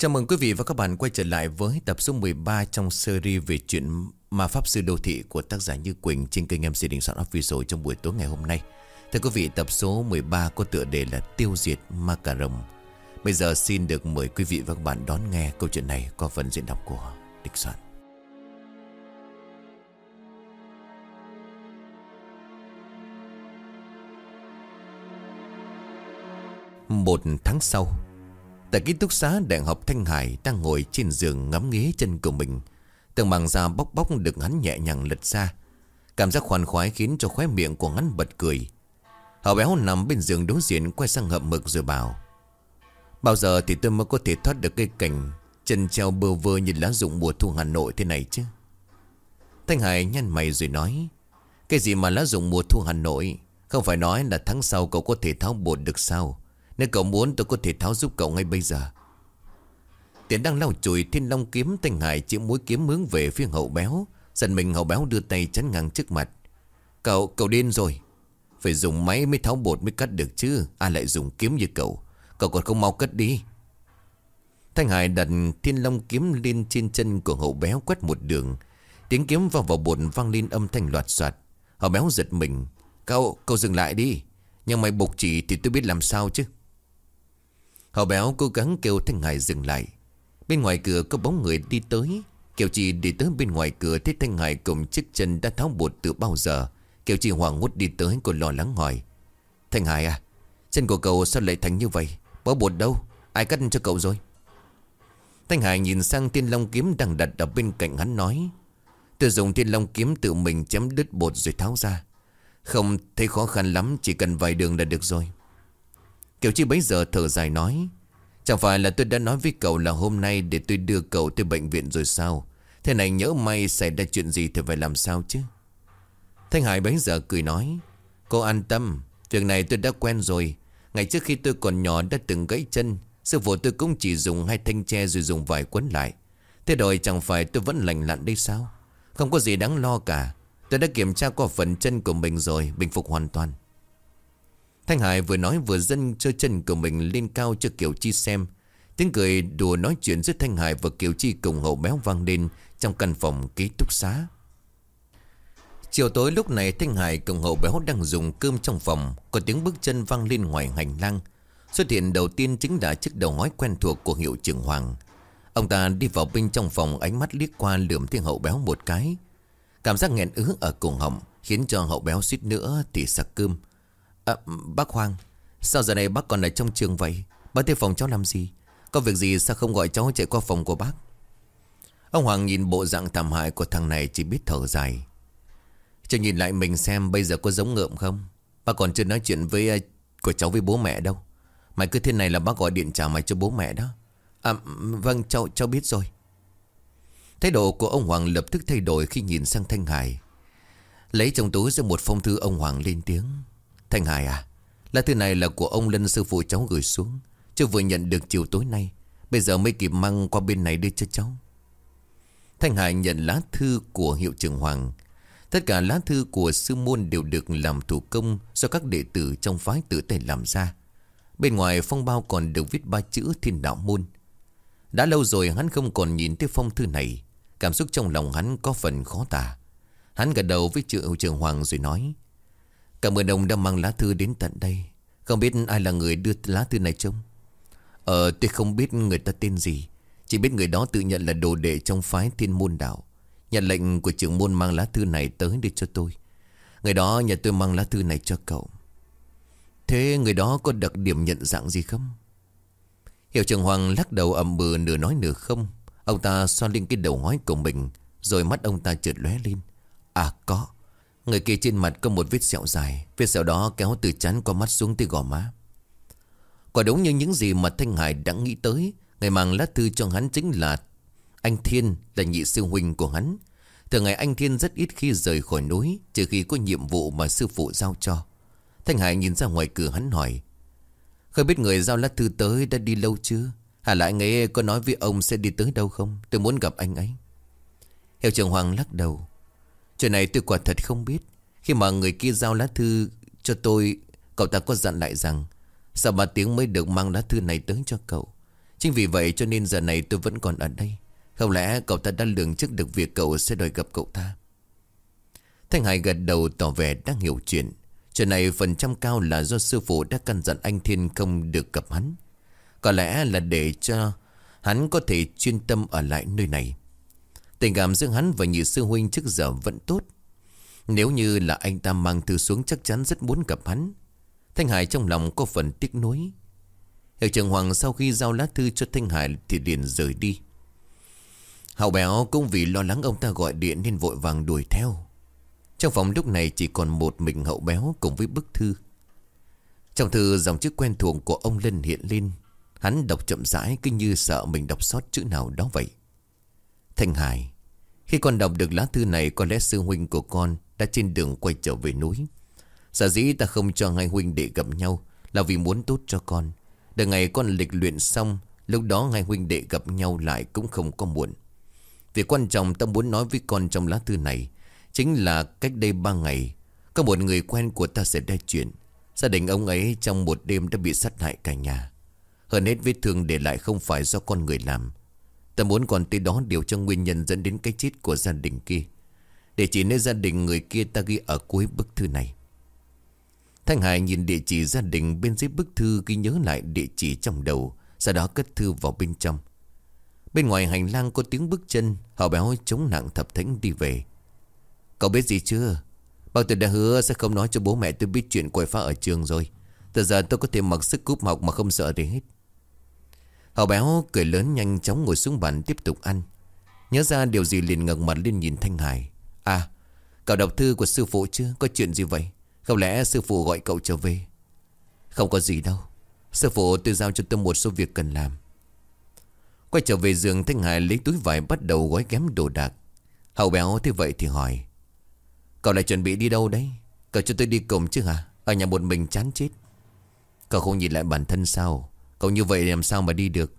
Chào mừng quý vị và các bạn quay trở lại với tập số 13 trong series về chuyện Ma Pháp Sư Đô Thị của tác giả Như Quỳnh trên kênh MC Đình Soạn Official trong buổi tối ngày hôm nay. Thưa quý vị, tập số 13 có tựa đề là Tiêu diệt Ma Cà Rồng. Bây giờ xin được mời quý vị và các bạn đón nghe câu chuyện này qua phần diễn đọc của Đình Soạn. Một tháng sau Tại ký túc xá đại học Thanh Hải Đang ngồi trên giường ngắm nghía chân của mình. Từng màng da bóc bóc được hắn nhẹ nhàng lật ra. Cảm giác khoan khoái khiến cho khóe miệng của hắn bật cười. Hảo béo nằm bên giường đối diện Quay sang hậm mực rồi bảo, Bao giờ thì tôi mới có thể thoát được cây cảnh Chân treo bơ vơ như lá rụng mùa thu Hà Nội thế này chứ? Thanh Hải nhăn mày rồi nói, Cái gì mà lá rụng mùa thu Hà Nội? Không phải nói là tháng sau cậu có thể tháo bột được sao? Nếu cậu muốn tôi có thể tháo giúp cậu ngay bây giờ. Tiến đang lau chùi thiên long kiếm Thanh Hải chịu mũi kiếm hướng về phía hậu béo. Dần mình hậu béo đưa tay chắn ngang trước mặt. Cậu, cậu điên rồi. Phải dùng máy mới tháo bột mới cắt được chứ. Ai lại dùng kiếm như cậu. Cậu còn không mau cất đi. Thanh Hải đặt thiên long kiếm lên trên chân của hậu béo quét một đường. Tiếng kiếm vào vào bột vang lên âm thanh loạt soạt. Hậu béo giật mình. Cậu, cậu dừng lại đi. Nhưng mày bục chỉ thì tôi biết làm sao chứ hào béo cố gắng kêu Thanh Hải dừng lại. Bên ngoài cửa có bóng người đi tới. Kiều Chi đi tới bên ngoài cửa Thấy Thanh Hải cùng chiếc chân đã tháo bột từ bao giờ. Kiều Chi hoảng hốt đi tới Cô lo lắng hỏi Thanh Hải à Chân của cậu sao lại thành như vậy? Bó bột đâu? Ai cắt cho cậu rồi? Thanh Hải nhìn sang tiên long kiếm đang đặt ở bên cạnh hắn nói Tôi dùng tiên long kiếm tự mình chém đứt bột rồi tháo ra. Không thấy khó khăn lắm, Chỉ cần vài đường là được rồi. Kiều Chi bấy giờ thở dài nói, Chẳng phải là tôi đã nói với cậu là hôm nay Để tôi đưa cậu tới bệnh viện rồi sao? Thế này nhớ may xảy ra chuyện gì Thì phải làm sao chứ? Thanh Hải bấy giờ cười nói, Cô an tâm, Việc này tôi đã quen rồi. Ngày trước khi tôi còn nhỏ đã từng gãy chân, Sư phụ tôi cũng chỉ dùng hai thanh tre Rồi dùng vải quấn lại. Thế rồi chẳng phải tôi vẫn lành lặn đây sao? Không có gì đáng lo cả. Tôi đã kiểm tra qua phần chân của mình rồi, Bình phục hoàn toàn. Thanh Hải vừa nói vừa dâng cho chân của mình lên cao cho Kiều Chi xem. Tiếng cười đùa nói chuyện giữa Thanh Hải và Kiều Chi cùng hậu béo vang lên trong căn phòng ký túc xá. Chiều tối lúc này Thanh Hải cùng hậu béo đang dùng cơm trong phòng, có tiếng bước chân vang lên ngoài hành lang. Xuất hiện đầu tiên chính là chiếc đầu ngói quen thuộc của hiệu trưởng Hoàng. Ông ta đi vào bên trong phòng ánh mắt liếc qua lườm thiên hậu béo một cái. Cảm giác nghẹn ứ ở cùng họng khiến cho hậu béo suýt nữa thì sặc cơm. À, bác Hoàng Sao giờ này bác còn ở trong trường vậy? Bác tới phòng cháu làm gì? Có việc gì sao không gọi cháu chạy qua phòng của bác? Ông Hoàng nhìn bộ dạng thảm hại của thằng này chỉ biết thở dài. Cho nhìn lại mình xem bây giờ có giống ngợm không? Bác còn chưa nói chuyện với à, của cháu với bố mẹ đâu. Mày cứ thế này là bác gọi điện trả mày cho bố mẹ đó. À vâng cháu cháu biết rồi. Thái độ của ông Hoàng lập tức thay đổi khi nhìn sang Thanh Hải. Lấy trong túi ra một phong thư ông Hoàng lên tiếng. Thanh Hải à Lá thư này là của ông Lân sư phụ cháu gửi xuống. Chưa vừa nhận được chiều tối nay, Bây giờ mới kịp mang qua bên này đưa cho cháu. Thanh Hải nhận lá thư của hiệu trưởng Hoàng. Tất cả lá thư của sư môn đều được làm thủ công Do các đệ tử trong phái tự tay làm ra. Bên ngoài phong bao còn được viết ba chữ thiên đạo môn. Đã lâu rồi hắn không còn nhìn thấy phong thư này. Cảm xúc trong lòng hắn có phần khó tả. Hắn gật đầu với chữ hiệu trưởng Hoàng rồi nói Cảm ơn ông đã mang lá thư đến tận đây. Không biết ai là người đưa lá thư này trông? Ờ tôi không biết người ta tên gì. Chỉ biết người đó tự nhận là đồ đệ trong phái thiên môn đạo. Nhận lệnh của trưởng môn mang lá thư này tới để cho tôi. Người đó nhà tôi mang lá thư này cho cậu. Thế người đó có đặc điểm nhận dạng gì không? Hiệu trưởng Hoàng lắc đầu ẩm bừa nửa nói nửa không. Ông ta xoa lên cái đầu hói của mình, Rồi mắt ông ta trượt lóe lên. À có. Người kia trên mặt có một vết sẹo dài, Vết sẹo đó kéo từ chán qua mắt xuống tới gò má. Quả đúng như những gì mà Thanh Hải đã nghĩ tới, Ngày mang lá thư cho hắn chính là Anh Thiên là nhị sư huynh của hắn. Từ ngày anh Thiên rất ít khi rời khỏi núi, Trừ khi có nhiệm vụ mà sư phụ giao cho. Thanh Hải nhìn ra ngoài cửa hắn hỏi, Không biết người giao lá thư tới đã đi lâu chưa? Hà lại nghe ấy có nói với ông sẽ đi tới đâu không? Tôi muốn gặp anh ấy. Hiệu trưởng Hoàng lắc đầu Chuyện này tôi quả thật không biết. Khi mà người kia giao lá thư cho tôi, Cậu ta có dặn lại rằng Sau ba tiếng mới được mang lá thư này tới cho cậu? Chính vì vậy cho nên giờ này tôi vẫn còn ở đây. Không lẽ cậu ta đã lường trước được việc cậu sẽ đòi gặp cậu ta? Thanh Hải gật đầu tỏ vẻ đang hiểu chuyện. Chuyện này phần trăm cao là do sư phụ đã căn dặn anh Thiên không được gặp hắn. Có lẽ là để cho hắn có thể chuyên tâm ở lại nơi này. Tình cảm giữa hắn và nhị sư huynh trước giờ vẫn tốt. Nếu như là anh ta mang thư xuống chắc chắn rất muốn gặp hắn. Thanh Hải trong lòng có phần tiếc nuối. Hiệu trưởng Hoàng sau khi giao lá thư cho Thanh Hải thì liền rời đi. Hậu béo cũng vì lo lắng ông ta gọi điện nên vội vàng đuổi theo. Trong phòng lúc này chỉ còn một mình hậu béo cùng với bức thư. Trong thư dòng chữ quen thuộc của ông Lân hiện lên. Hắn đọc chậm rãi cứ như sợ mình đọc sót chữ nào đó vậy. Thanh Hải. Khi con đọc được lá thư này, Có lẽ sư huynh của con Đã trên đường quay trở về núi. Giả dĩ ta không cho hai huynh đệ gặp nhau Là vì muốn tốt cho con. Đợi ngày con lịch luyện xong, Lúc đó hai huynh đệ gặp nhau lại cũng không có muộn. Việc quan trọng ta muốn nói với con trong lá thư này Chính là cách đây ba ngày, Có một người quen của ta sẽ đe chuyện. Gia đình ông ấy trong một đêm đã bị sát hại cả nhà. Hơn hết vết thương để lại không phải do con người làm Ta muốn còn tới đó điều tra nguyên nhân dẫn đến cái chết của gia đình kia. Để chỉ nơi gia đình người kia ta ghi ở cuối bức thư này. Thanh Hải nhìn địa chỉ gia đình bên dưới bức thư ghi nhớ lại địa chỉ trong đầu, Sau đó cất thư vào bên trong. Bên ngoài hành lang có tiếng bước chân Họ béo chống nặng thập thánh đi về. Cậu biết gì chưa? Bao tôi đã hứa sẽ không nói cho bố mẹ tôi biết chuyện quậy phá ở trường rồi. Từ giờ tôi có thể mặc sức cúp học mà không sợ gì hết. Hậu béo cười lớn nhanh chóng ngồi xuống bàn tiếp tục ăn. Nhớ ra điều gì liền ngẩng mặt lên nhìn Thanh Hải. À Cậu đọc thư của sư phụ chưa Có chuyện gì vậy? Không lẽ sư phụ gọi cậu trở về? Không có gì đâu. Sư phụ tôi giao cho tôi một số việc cần làm. Quay trở về giường, Thanh Hải lấy túi vải bắt đầu gói ghém đồ đạc. Hậu béo thế vậy thì hỏi, Cậu lại chuẩn bị đi đâu đấy? Cậu cho tôi đi cùng chứ hả? Ở nhà một mình chán chết. Cậu không nhìn lại bản thân sao? Cậu như vậy làm sao mà đi được?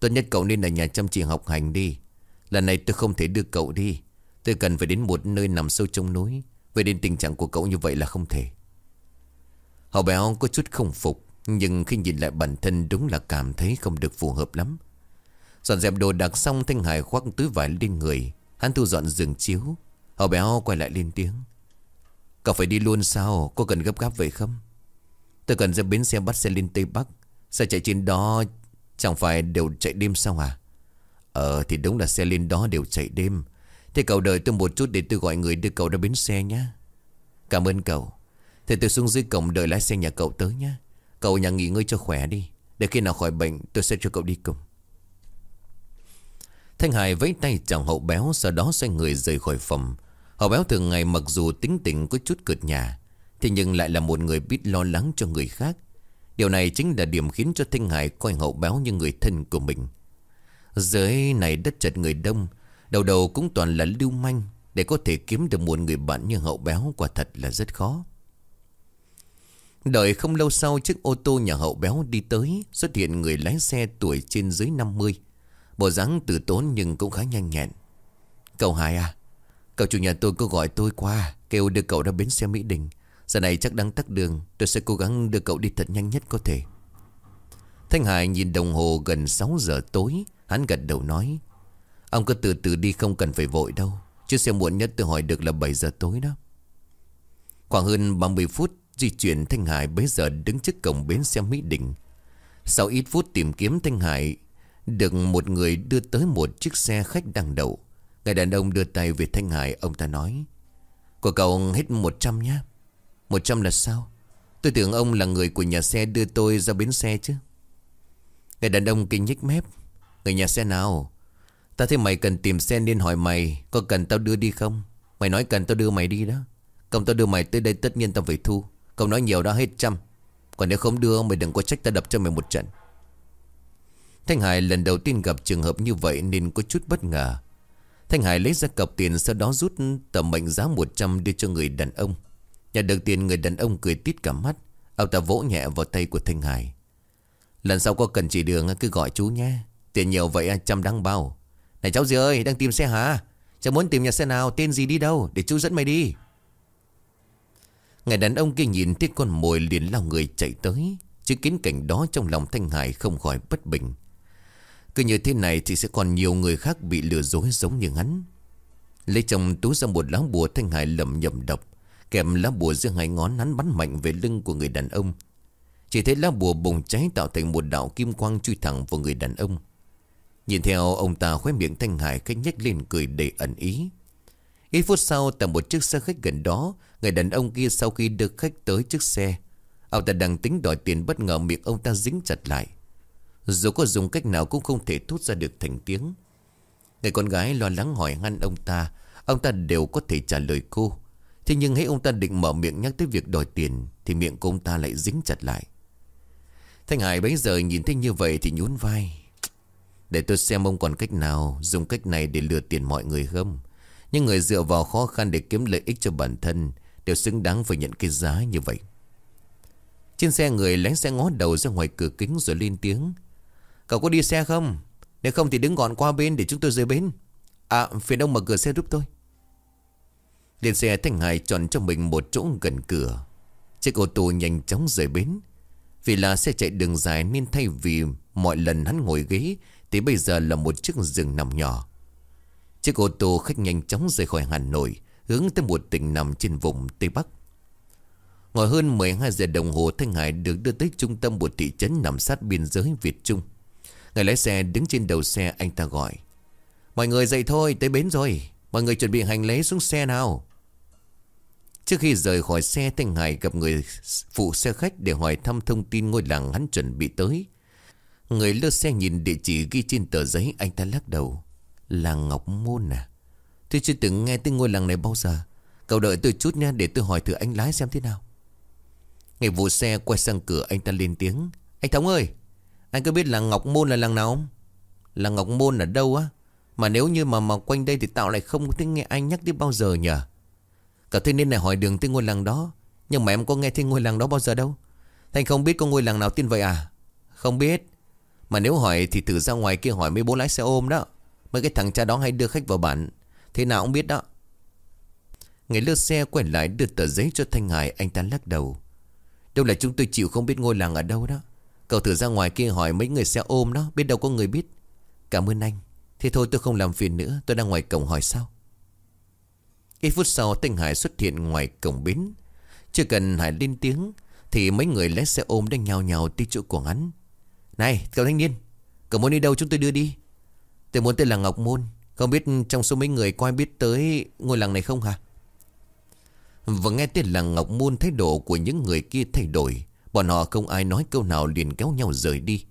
Tốt nhất cậu nên ở nhà chăm chỉ học hành đi. Lần này tôi không thể đưa cậu đi. Tôi cần phải đến một nơi nằm sâu trong núi. Vậy đến tình trạng của cậu như vậy là không thể. Hậu béo có chút không phục, Nhưng khi nhìn lại bản thân đúng là cảm thấy không được phù hợp lắm. Dọn dẹp đồ đạc xong, Thanh Hải khoác túi vải lên người. Hắn thu dọn giường chiếu. Hậu béo quay lại lên tiếng. Cậu phải đi luôn sao? Có cần gấp gáp vậy không? Tôi cần ra bến xe bắt xe lên Tây Bắc. Xe chạy trên đó Chẳng phải đều chạy đêm sao à? Ờ thì đúng là xe lên đó đều chạy đêm. Thế cậu đợi tôi một chút để tôi gọi người đưa cậu ra bến xe nhé. Cảm ơn cậu. Thế tôi xuống dưới cổng đợi lái xe nhà cậu tới nhé. Cậu nhà nghỉ ngơi cho khỏe đi. Để khi nào khỏi bệnh, tôi sẽ cho cậu đi cùng. Thanh Hải vẫy tay chào hậu béo, Sau đó xoay người rời khỏi phòng. Hậu béo thường ngày mặc dù tính tình có chút cợt nhà Thế nhưng lại là một người biết lo lắng cho người khác. Điều này chính là điểm khiến cho Thanh Hải coi hậu béo như người thân của mình. Dưới này đất chật người đông, Đầu đầu cũng toàn là lưu manh, Để có thể kiếm được một người bạn như hậu béo Quả thật là rất khó. Đợi không lâu sau, chiếc ô tô nhà hậu béo đi tới, Xuất hiện người lái xe tuổi trên dưới 50 Bộ dáng từ tốn nhưng cũng khá nhanh nhẹn. Cậu Hải à Cậu chủ nhà tôi có gọi tôi qua, Kêu đưa cậu ra bến xe Mỹ Đình. Giờ này chắc đang tắt đường, Tôi sẽ cố gắng đưa cậu đi thật nhanh nhất có thể. Thanh Hải nhìn đồng hồ gần 6 giờ tối, Hắn gật đầu nói, Ông cứ từ từ đi, không cần phải vội đâu. Chứ xe muộn nhất tôi hỏi được là 7 giờ tối đó. Khoảng hơn 30 phút, Di chuyển Thanh Hải bấy giờ đứng trước cổng bến xe Mỹ Đình. Sau ít phút tìm kiếm, Thanh Hải Được một người đưa tới một chiếc xe khách đang đậu. Người đàn ông đưa tay về Thanh Hải, Ông ta nói, Của cậu hết 100 nhé 100 là sao? Tôi tưởng ông là người của nhà xe đưa tôi ra bến xe chứ. Người đàn ông kinh nhích mép. Người nhà xe nào? Ta thấy mày cần tìm xe nên hỏi mày, Có cần tao đưa đi không? Mày nói cần tao đưa mày đi đó. Công tao đưa mày tới đây tất nhiên tao phải thu. Công nói nhiều đó, hết trăm. Còn nếu không đưa, mày đừng có trách tao đập cho mày một trận. Thanh Hải lần đầu tiên gặp trường hợp như vậy Nên có chút bất ngờ. Thanh Hải lấy ra cọc tiền Sau đó rút tờ mệnh giá 100 đưa cho người đàn ông. Nhận được tiền người đàn ông cười tít cả mắt. Ông ta vỗ nhẹ vào tay của Thanh Hải. Lần sau có cần chỉ đường, cứ gọi chú nhé. Tiền nhiều vậy, trăm đăng bao. Này cháu gì ơi, đang tìm xe hả? Cháu muốn tìm nhà xe nào, tên gì đi đâu, Để chú dẫn mày đi. Người đàn ông kia nhìn thấy con mồi liền lao người chạy tới. Chứng kiến cảnh đó trong lòng Thanh Hải không khỏi bất bình. Cứ như thế này thì sẽ còn nhiều người khác bị lừa dối giống như hắn. Lấy trong túi ra một lá bùa, Thanh Hải lầm nhầm độc Kèm lá bùa giữa hai ngón hắn bắn mạnh về lưng của người đàn ông. Chỉ thấy lá bùa bùng cháy tạo thành một đạo kim quang chui thẳng vào người đàn ông. Nhìn theo, ông ta khóe miệng Thanh Hải cách nhếch lên cười đầy ẩn ý. Ít phút sau, tại một chiếc xe khách gần đó, Người đàn ông kia sau khi được khách tới chiếc xe, Ông ta đang tính đòi tiền bất ngờ miệng ông ta dính chặt lại. Dù có dùng cách nào cũng không thể thốt ra được thành tiếng. Người con gái lo lắng hỏi ngăn ông ta Ông ta đều có thể trả lời cô. Thế nhưng hãy ông ta định mở miệng nhắc tới việc đòi tiền, Thì miệng của ông ta lại dính chặt lại. Thanh Hải bấy giờ nhìn thấy như vậy thì nhún vai. Để tôi xem ông còn cách nào, Dùng cách này để lừa tiền mọi người không? Những người dựa vào khó khăn để kiếm lợi ích cho bản thân, Đều xứng đáng phải nhận cái giá như vậy. Trên xe người lái xe ngó đầu ra ngoài cửa kính rồi lên tiếng. Cậu có đi xe không? Nếu không thì đứng gọn qua bên để chúng tôi rời bến. À phiền ông mở cửa xe giúp tôi. Lên xe Thanh Hải chọn cho mình một chỗ gần cửa. Chiếc ô tô nhanh chóng rời bến. Vì là xe chạy đường dài nên thay vì mọi lần hắn ngồi ghế, Thì bây giờ là một chiếc giường nằm nhỏ. Chiếc ô tô khách nhanh chóng rời khỏi Hà Nội, Hướng tới một tỉnh nằm trên vùng Tây Bắc. Ngồi hơn 12 giờ đồng hồ, Thanh Hải được đưa tới trung tâm một thị trấn nằm sát biên giới Việt Trung. Người lái xe đứng trên đầu xe, anh ta gọi, Mọi người dậy thôi, tới bến rồi. Mọi người chuẩn bị hành lý xuống xe nào. Trước khi rời khỏi xe, Thanh Hải gặp người phụ xe khách Để hỏi thăm thông tin ngôi làng hắn chuẩn bị tới. Người lơ xe nhìn địa chỉ ghi trên tờ giấy, Anh ta lắc đầu. Làng Ngọc Môn à? Tôi chưa từng nghe tên ngôi làng này bao giờ. Cậu đợi tôi chút nha, để tôi hỏi thử anh lái xem thế nào. Người vụ xe quay sang cửa, anh ta lên tiếng. Anh Thống ơi, Anh có biết làng Ngọc Môn là làng nào không? Làng Ngọc Môn ở đâu á? Mà nếu như mà mà quanh đây thì tạo lại không thích nghe anh nhắc đến bao giờ nhỉ Cậu thế nên này hỏi đường tới ngôi làng đó. Nhưng mà em có nghe thấy ngôi làng đó bao giờ đâu. Thành không biết có ngôi làng nào tin vậy à? Không biết. Mà nếu hỏi thì thử ra ngoài kia hỏi mấy bố lái xe ôm đó. Mấy cái thằng cha đó hay đưa khách vào bản. Thế nào cũng biết đó. Người lướt xe quay lại đưa tờ giấy cho Thanh Hải. Anh ta lắc đầu. Đâu là chúng tôi chịu không biết ngôi làng ở đâu đó. Cậu thử ra ngoài kia hỏi mấy người xe ôm đó. Biết đâu có người biết. Cảm ơn anh. Thế thôi tôi không làm phiền nữa, Tôi đang ngoài cổng hỏi sao? Ít phút sau Thanh Hải xuất hiện ngoài cổng bến. Chưa cần Hải lên tiếng, Thì mấy người lái xe ôm đang nhào nhào tới chỗ của hắn. Này, cậu thanh niên, Cậu muốn đi đâu chúng tôi đưa đi? Tôi muốn tới làng Ngọc Môn. Không biết trong số mấy người có ai biết tới ngôi làng này không hả? Và nghe tên làng Ngọc Môn, thái độ của những người kia thay đổi. Bọn họ không ai nói câu nào liền kéo nhau rời đi.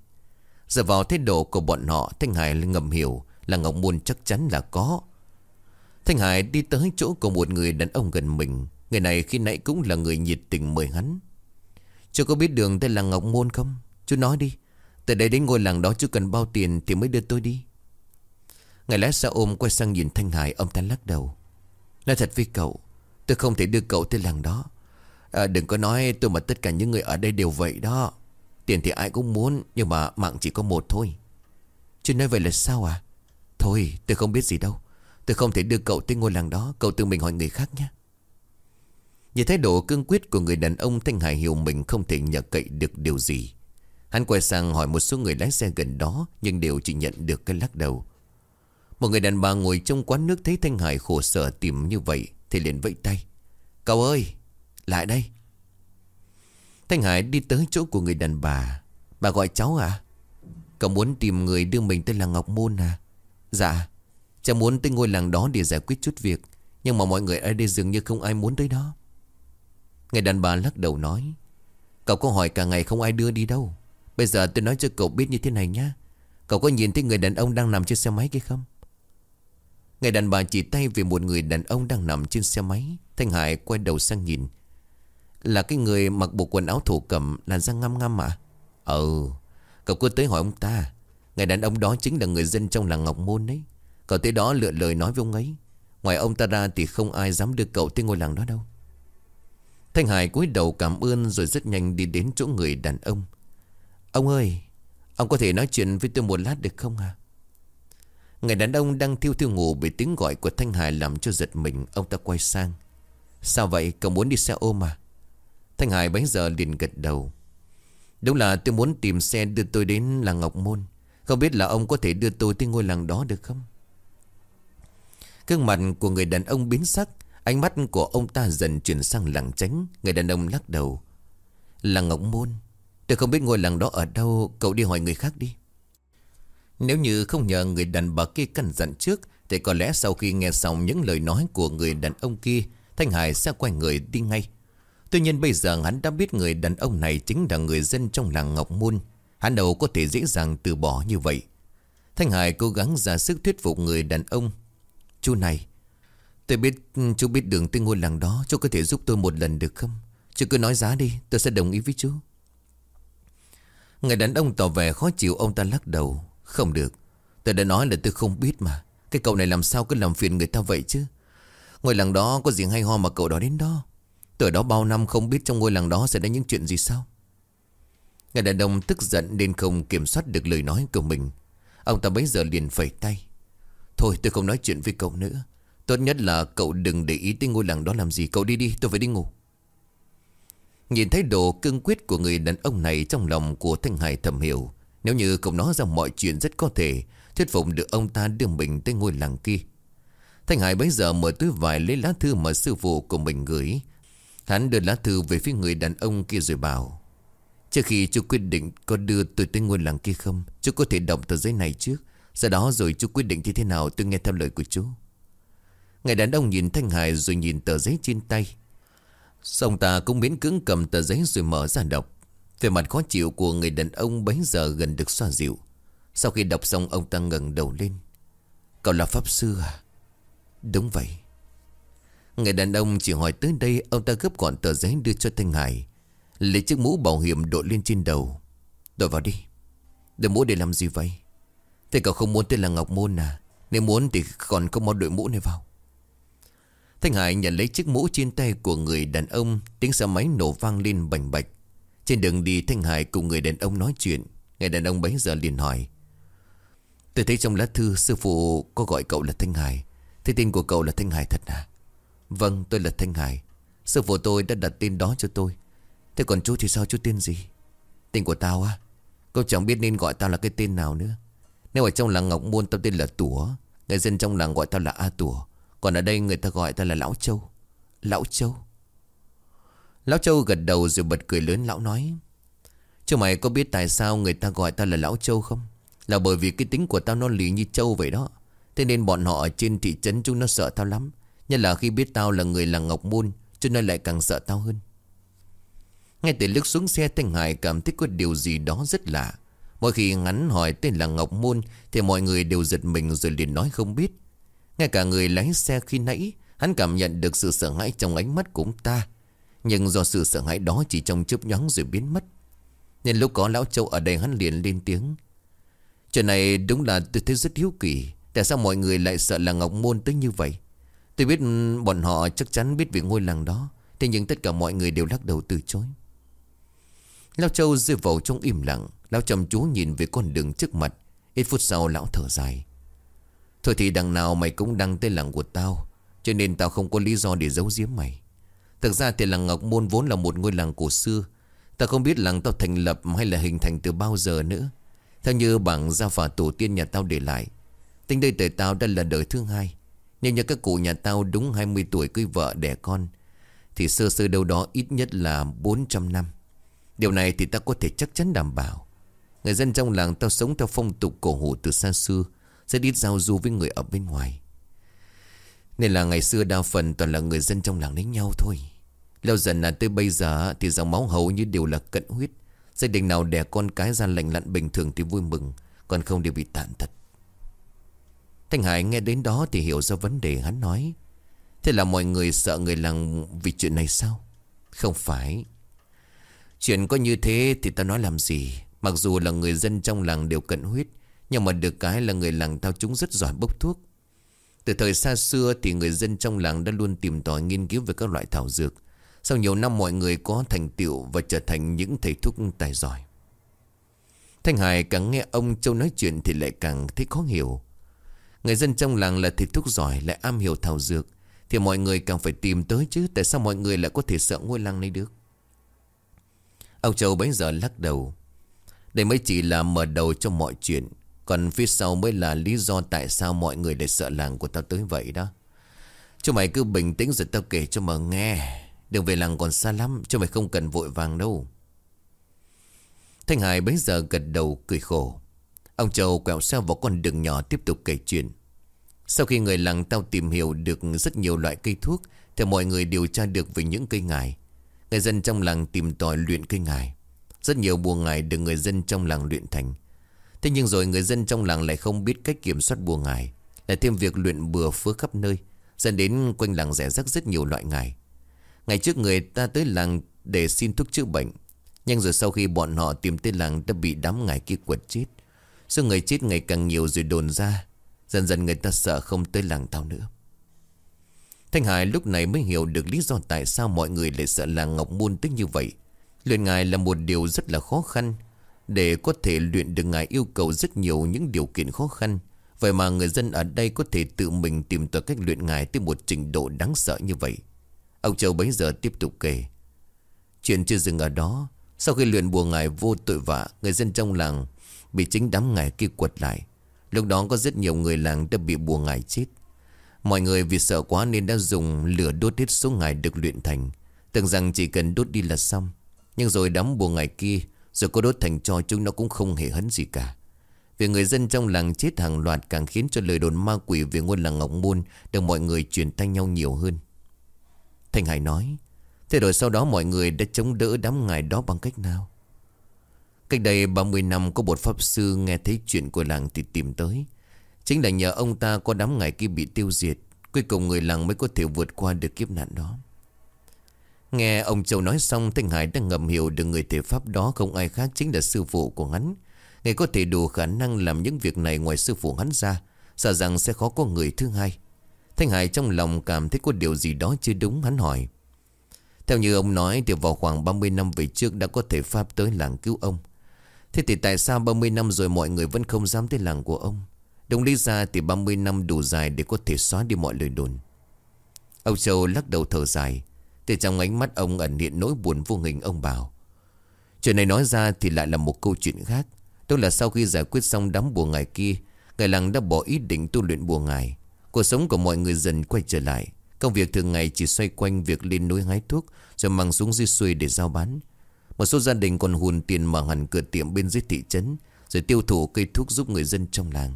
Giờ vào thái độ của bọn họ Thanh Hải ngầm hiểu là Ngọc Môn chắc chắn là có. Thanh Hải đi tới chỗ của một người đàn ông gần mình. Người này khi nãy cũng là người nhiệt tình mời hắn. Chú có biết đường tên là Ngọc Môn không? Chú nói đi. Từ đây đến ngôi làng đó chú cần bao tiền Thì mới đưa tôi đi. Ngày lái xe ôm quay sang nhìn Thanh Hải Ông ta lắc đầu. Nói thật với cậu Tôi không thể đưa cậu tới làng đó. À, Đừng có nói tôi mà tất cả những người ở đây đều vậy đó. Tiền thì ai cũng muốn Nhưng mà mạng chỉ có một thôi. Chú nói vậy là sao à? Thôi, tôi không biết gì đâu. Tôi không thể đưa cậu tới ngôi làng đó, Cậu tự mình hỏi người khác nhé. Nhìn thái độ cương quyết của người đàn ông, Thanh Hải hiểu mình không thể nhờ cậy được điều gì. Hắn quay sang hỏi một số người lái xe gần đó, Nhưng đều chỉ nhận được cái lắc đầu. Một người đàn bà ngồi trong quán nước thấy Thanh Hải khổ sở tìm như vậy, Thì liền vẫy tay. Cậu ơi, lại đây. Thanh Hải đi tới chỗ của người đàn bà. Bà gọi cháu à? Cậu muốn tìm người đưa mình tới làng Ngọc Môn à? Dạ Cháu muốn tới ngôi làng đó để giải quyết chút việc, Nhưng mà mọi người ở đây dường như không ai muốn tới đó. Người đàn bà lắc đầu nói, Cậu có hỏi cả ngày không ai đưa đi đâu. Bây giờ tôi nói cho cậu biết như thế này nhá. Cậu có nhìn thấy người đàn ông đang nằm trên xe máy kia không? Người đàn bà chỉ tay về một người đàn ông đang nằm trên xe máy. Thanh Hải quay đầu sang nhìn. Là cái người mặc bộ quần áo thổ cẩm, Làn da ngăm ngăm à? Ừ Cậu cứ tới hỏi ông ta. Người đàn ông đó chính là người dân trong làng Ngọc Môn ấy. Cậu tới đó lựa lời nói với ông ấy. Ngoài ông ta ra thì không ai dám đưa cậu tới ngôi làng đó đâu. Thanh Hải cúi đầu cảm ơn Rồi rất nhanh đi đến chỗ người đàn ông. Ông ơi, Ông có thể nói chuyện với tôi một lát được không à Người đàn ông đang thiêu thiêu ngủ Bởi tiếng gọi của Thanh Hải làm cho giật mình. Ông ta quay sang. Sao vậy? Cậu muốn đi xe ôm à? Thanh Hải bấy giờ liền gật đầu. Đúng là tôi muốn tìm xe đưa tôi đến làng Ngọc Môn. Không biết là ông có thể đưa tôi tới ngôi làng đó được không? Cương mặt của người đàn ông biến sắc, Ánh mắt của ông ta dần chuyển sang làng tránh. Người đàn ông lắc đầu. Làng Ngọc Môn. Tôi không biết ngôi làng đó ở đâu. Cậu đi hỏi người khác đi. Nếu như không nhờ người đàn bà kia căn dặn trước, Thì có lẽ sau khi nghe xong những lời nói của người đàn ông kia, Thanh Hải sẽ quay người đi ngay. Tuy nhiên bây giờ hắn đã biết người đàn ông này chính là người dân trong làng Ngọc Môn. Hắn đâu có thể dễ dàng từ bỏ như vậy. Thanh Hải cố gắng ra sức thuyết phục người đàn ông. Chú này, Tôi biết, chú biết đường tới ngôi làng đó, Chú có thể giúp tôi một lần được không? Chú cứ nói giá đi, tôi sẽ đồng ý với chú. Người đàn ông tỏ vẻ khó chịu, Ông ta lắc đầu. Không được, Tôi đã nói là tôi không biết mà. Cái cậu này làm sao cứ làm phiền người ta vậy chứ? Ngôi làng đó có gì hay ho mà cậu đó đến đó? Tôi đó bao năm không biết trong ngôi làng đó sẽ đến những chuyện gì sao? Người đàn ông tức giận nên không kiểm soát được lời nói của mình. Ông ta bấy giờ liền phẩy tay. Thôi, tôi không nói chuyện với cậu nữa. Tốt nhất là cậu đừng để ý tới ngôi làng đó làm gì. Cậu đi đi, tôi phải đi ngủ. Nhìn thấy độ cương quyết của người đàn ông này Trong lòng của Thanh Hải thầm hiểu. Nếu như cậu nói ra mọi chuyện rất có thể, Thuyết phục được ông ta đưa mình tới ngôi làng kia. Thanh Hải bấy giờ mở túi vải lấy lá thư mà sư phụ của mình gửi. Hắn đưa lá thư về phía người đàn ông kia rồi bảo Trước khi chú quyết định có đưa tôi tới ngôi làng kia không Chú có thể đọc tờ giấy này trước. Sau đó rồi chú quyết định như thế nào, tôi nghe theo lời của chú Người đàn ông nhìn Thanh Hải rồi nhìn tờ giấy trên tay. Xong ta cũng miễn cưỡng cầm tờ giấy rồi mở ra đọc. Về mặt khó chịu của người đàn ông bấy giờ gần được xoa dịu. Sau khi đọc xong, ông ta ngẩng đầu lên. Cậu là Pháp Sư à? Đúng vậy. Người đàn ông chỉ hỏi tới đây, Ông ta gấp gọn tờ giấy đưa cho Thanh Hải. Lấy chiếc mũ bảo hiểm đội lên trên đầu. Đội vào đi. Đội mũ để làm gì vậy? Thế cậu không muốn tên là Ngọc Môn à? Nếu muốn thì còn không mau đội mũ này vào. Thanh Hải nhận lấy chiếc mũ trên tay của người đàn ông, Tiếng xe máy nổ vang lên bành bạch. Trên đường đi, Thanh Hải cùng người đàn ông nói chuyện. Người đàn ông bấy giờ liền hỏi, Tôi thấy trong lá thư sư phụ có gọi cậu là Thanh Hải. Thế tên của cậu là Thanh Hải thật à? Vâng tôi là Thanh Hải. Sư phụ tôi đã đặt tên đó cho tôi. Thế còn chú thì sao? Chú tên gì? Tên của tao á? Cậu chẳng biết nên gọi tao là cái tên nào nữa. Nếu ở trong làng Ngọc Môn tao tên là Tủa, Người dân trong làng gọi tao là A Tủa. Còn ở đây người ta gọi tao là Lão Châu. Lão Châu. Lão Châu gật đầu rồi bật cười lớn lão nói, Chú mày có biết tại sao người ta gọi tao là Lão Châu không? Là bởi vì cái tính của tao nó lì như Châu vậy đó. Thế nên bọn họ ở trên thị trấn chúng nó sợ tao lắm. Nhất là khi biết tao là người làng Ngọc Môn, Cho nên lại càng sợ tao hơn ngay từ lúc xuống xe Thanh Hải cảm thấy có điều gì đó rất lạ. Mỗi khi ngắn hỏi tên là Ngọc Môn Thì mọi người đều giật mình rồi liền nói không biết. Ngay cả người lái xe khi nãy, Hắn cảm nhận được sự sợ hãi trong ánh mắt của ông ta. Nhưng do sự sợ hãi đó chỉ trong chớp nhoáng rồi biến mất. Nên lúc có Lão Châu ở đây hắn liền lên tiếng. Chuyện này đúng là tôi thấy rất hiếu kỳ. Tại sao mọi người lại sợ là Ngọc Môn tới như vậy? Tôi biết bọn họ chắc chắn biết về ngôi làng đó. Thế nhưng tất cả mọi người đều lắc đầu từ chối. Lão Châu rơi vào trong im lặng. Lão chăm chú nhìn về con đường trước mặt. Ít phút sau lão thở dài. Thôi thì đằng nào mày cũng đăng tên làng của tao, Cho nên tao không có lý do để giấu giếm mày. Thực ra thì làng Ngọc Môn vốn là một ngôi làng cổ xưa. Tao không biết làng tao thành lập hay là hình thành từ bao giờ nữa. Theo như bảng gia phả tổ tiên nhà tao để lại, Tính đây tới tao đã là đời thứ hai. Nhưng như các cụ nhà tao đúng 20 tuổi cưới vợ đẻ con, Thì sơ sơ đâu đó ít nhất là 400 năm. Điều này thì ta có thể chắc chắn đảm bảo. Người dân trong làng tao sống theo phong tục cổ hủ từ xa xưa Sẽ đi giao du với người ở bên ngoài. Nên là ngày xưa đa phần toàn là người dân trong làng đánh nhau thôi. Lâu dần là tới bây giờ thì dòng máu hầu như đều là cận huyết. Gia đình nào đẻ con cái ra lạnh lặn bình thường thì vui mừng, Còn không đều bị tàn tật. Thanh Hải nghe đến đó thì hiểu ra vấn đề hắn nói. Thế là mọi người sợ người làng vì chuyện này sao? Không phải. Chuyện có như thế thì ta nói làm gì? Mặc dù là người dân trong làng đều cận huyết, Nhưng mà được cái là người làng tao chúng rất giỏi bốc thuốc. Từ thời xa xưa thì người dân trong làng đã luôn tìm tòi nghiên cứu về các loại thảo dược. Sau nhiều năm mọi người có thành tựu và trở thành những thầy thuốc tài giỏi. Thanh Hải càng nghe ông Châu nói chuyện thì lại càng thấy khó hiểu. Người dân trong làng là thầy thuốc giỏi, lại am hiểu thảo dược, Thì mọi người càng phải tìm tới chứ, Tại sao mọi người lại có thể sợ ngôi làng này được? Ông Châu bấy giờ lắc đầu. Đây mới chỉ là mở đầu cho mọi chuyện, Còn phía sau mới là lý do tại sao mọi người lại sợ làng của tao tới vậy đó. Cho mày cứ bình tĩnh rồi tao kể cho mà nghe. Đường về làng còn xa lắm Cho mày không cần vội vàng đâu. Thanh Hải bấy giờ gật đầu, cười khổ. Ông Châu quẹo xe vào con đường nhỏ tiếp tục kể chuyện. Sau khi người làng tao tìm hiểu được rất nhiều loại cây thuốc, Thì mọi người điều tra được về những cây ngải. Người dân trong làng tìm tòi luyện cây ngải Rất nhiều bùa ngải được người dân trong làng luyện thành. Thế nhưng rồi người dân trong làng lại không biết cách kiểm soát bùa ngải Lại thêm việc luyện bừa phước khắp nơi, Dẫn đến quanh làng rẻ rắc rất nhiều loại ngải Ngày trước người ta tới làng để xin thuốc chữa bệnh, Nhưng rồi sau khi bọn họ tìm tới làng đã bị đám ngải kia quật chết. Số người chết ngày càng nhiều rồi đồn ra, Dần dần người ta sợ không tới làng tao nữa. Thanh Hải lúc này mới hiểu được lý do tại sao mọi người lại sợ làng Ngọc Môn tới như vậy. Luyện ngài là một điều rất là khó khăn. Để có thể luyện được ngài yêu cầu rất nhiều những điều kiện khó khăn, Vậy mà người dân ở đây có thể tự mình tìm tòi cách luyện ngài tới một trình độ đáng sợ như vậy. Ông Châu bấy giờ tiếp tục kể. Chuyện chưa dừng ở đó. Sau khi luyện bùa ngài vô tội vạ, Người dân trong làng Bị chính đám ngài kia quật lại. Lúc đó có rất nhiều người làng đã bị bùa ngài chết. Mọi người vì sợ quá nên đã dùng lửa đốt hết số ngài được luyện thành. Tưởng rằng chỉ cần đốt đi là xong. Nhưng rồi đám bùa ngài kia Rồi có đốt thành cho chúng nó cũng không hề hấn gì cả. Vì người dân trong làng chết hàng loạt Càng khiến cho lời đồn ma quỷ về ngôi làng Ngọc Môn Được mọi người truyền tay nhau nhiều hơn. Thanh Hải nói, Thế rồi sau đó mọi người đã chống đỡ đám ngài đó bằng cách nào? Cách đây 30 năm, có một pháp sư nghe thấy chuyện của làng thì tìm tới. Chính là nhờ ông ta có đám ngày kia bị tiêu diệt, Cuối cùng người làng mới có thể vượt qua được kiếp nạn đó. Nghe ông Châu nói xong, Thanh Hải đã ngầm hiểu được người thể pháp đó không ai khác chính là sư phụ của hắn. Người có thể đủ khả năng làm những việc này ngoài sư phụ hắn ra, Sợ rằng sẽ khó có người thứ hai. Thanh Hải trong lòng cảm thấy có điều gì đó chưa đúng, hắn hỏi. Theo như ông nói thì vào khoảng 30 năm về trước đã có thể pháp tới làng cứu ông. Thế thì tại sao 30 năm rồi mọi người vẫn không dám tới làng của ông? Đúng lý ra thì 30 năm đủ dài để có thể xóa đi mọi lời đồn. Ông Châu lắc đầu thở dài Từ trong ánh mắt ông ẩn hiện nỗi buồn vô hình, ông bảo, Chuyện này nói ra thì lại là một câu chuyện khác. Đó là sau khi giải quyết xong đám bùa ngài kia, Ngài làng đã bỏ ý định tu luyện bùa ngài Cuộc sống của mọi người dần quay trở lại. Công việc thường ngày chỉ xoay quanh việc lên núi hái thuốc Rồi mang xuống dưới xuôi để giao bán. Một số gia đình còn hùn tiền mở hẳn cửa tiệm bên dưới thị trấn Rồi tiêu thụ cây thuốc giúp người dân trong làng.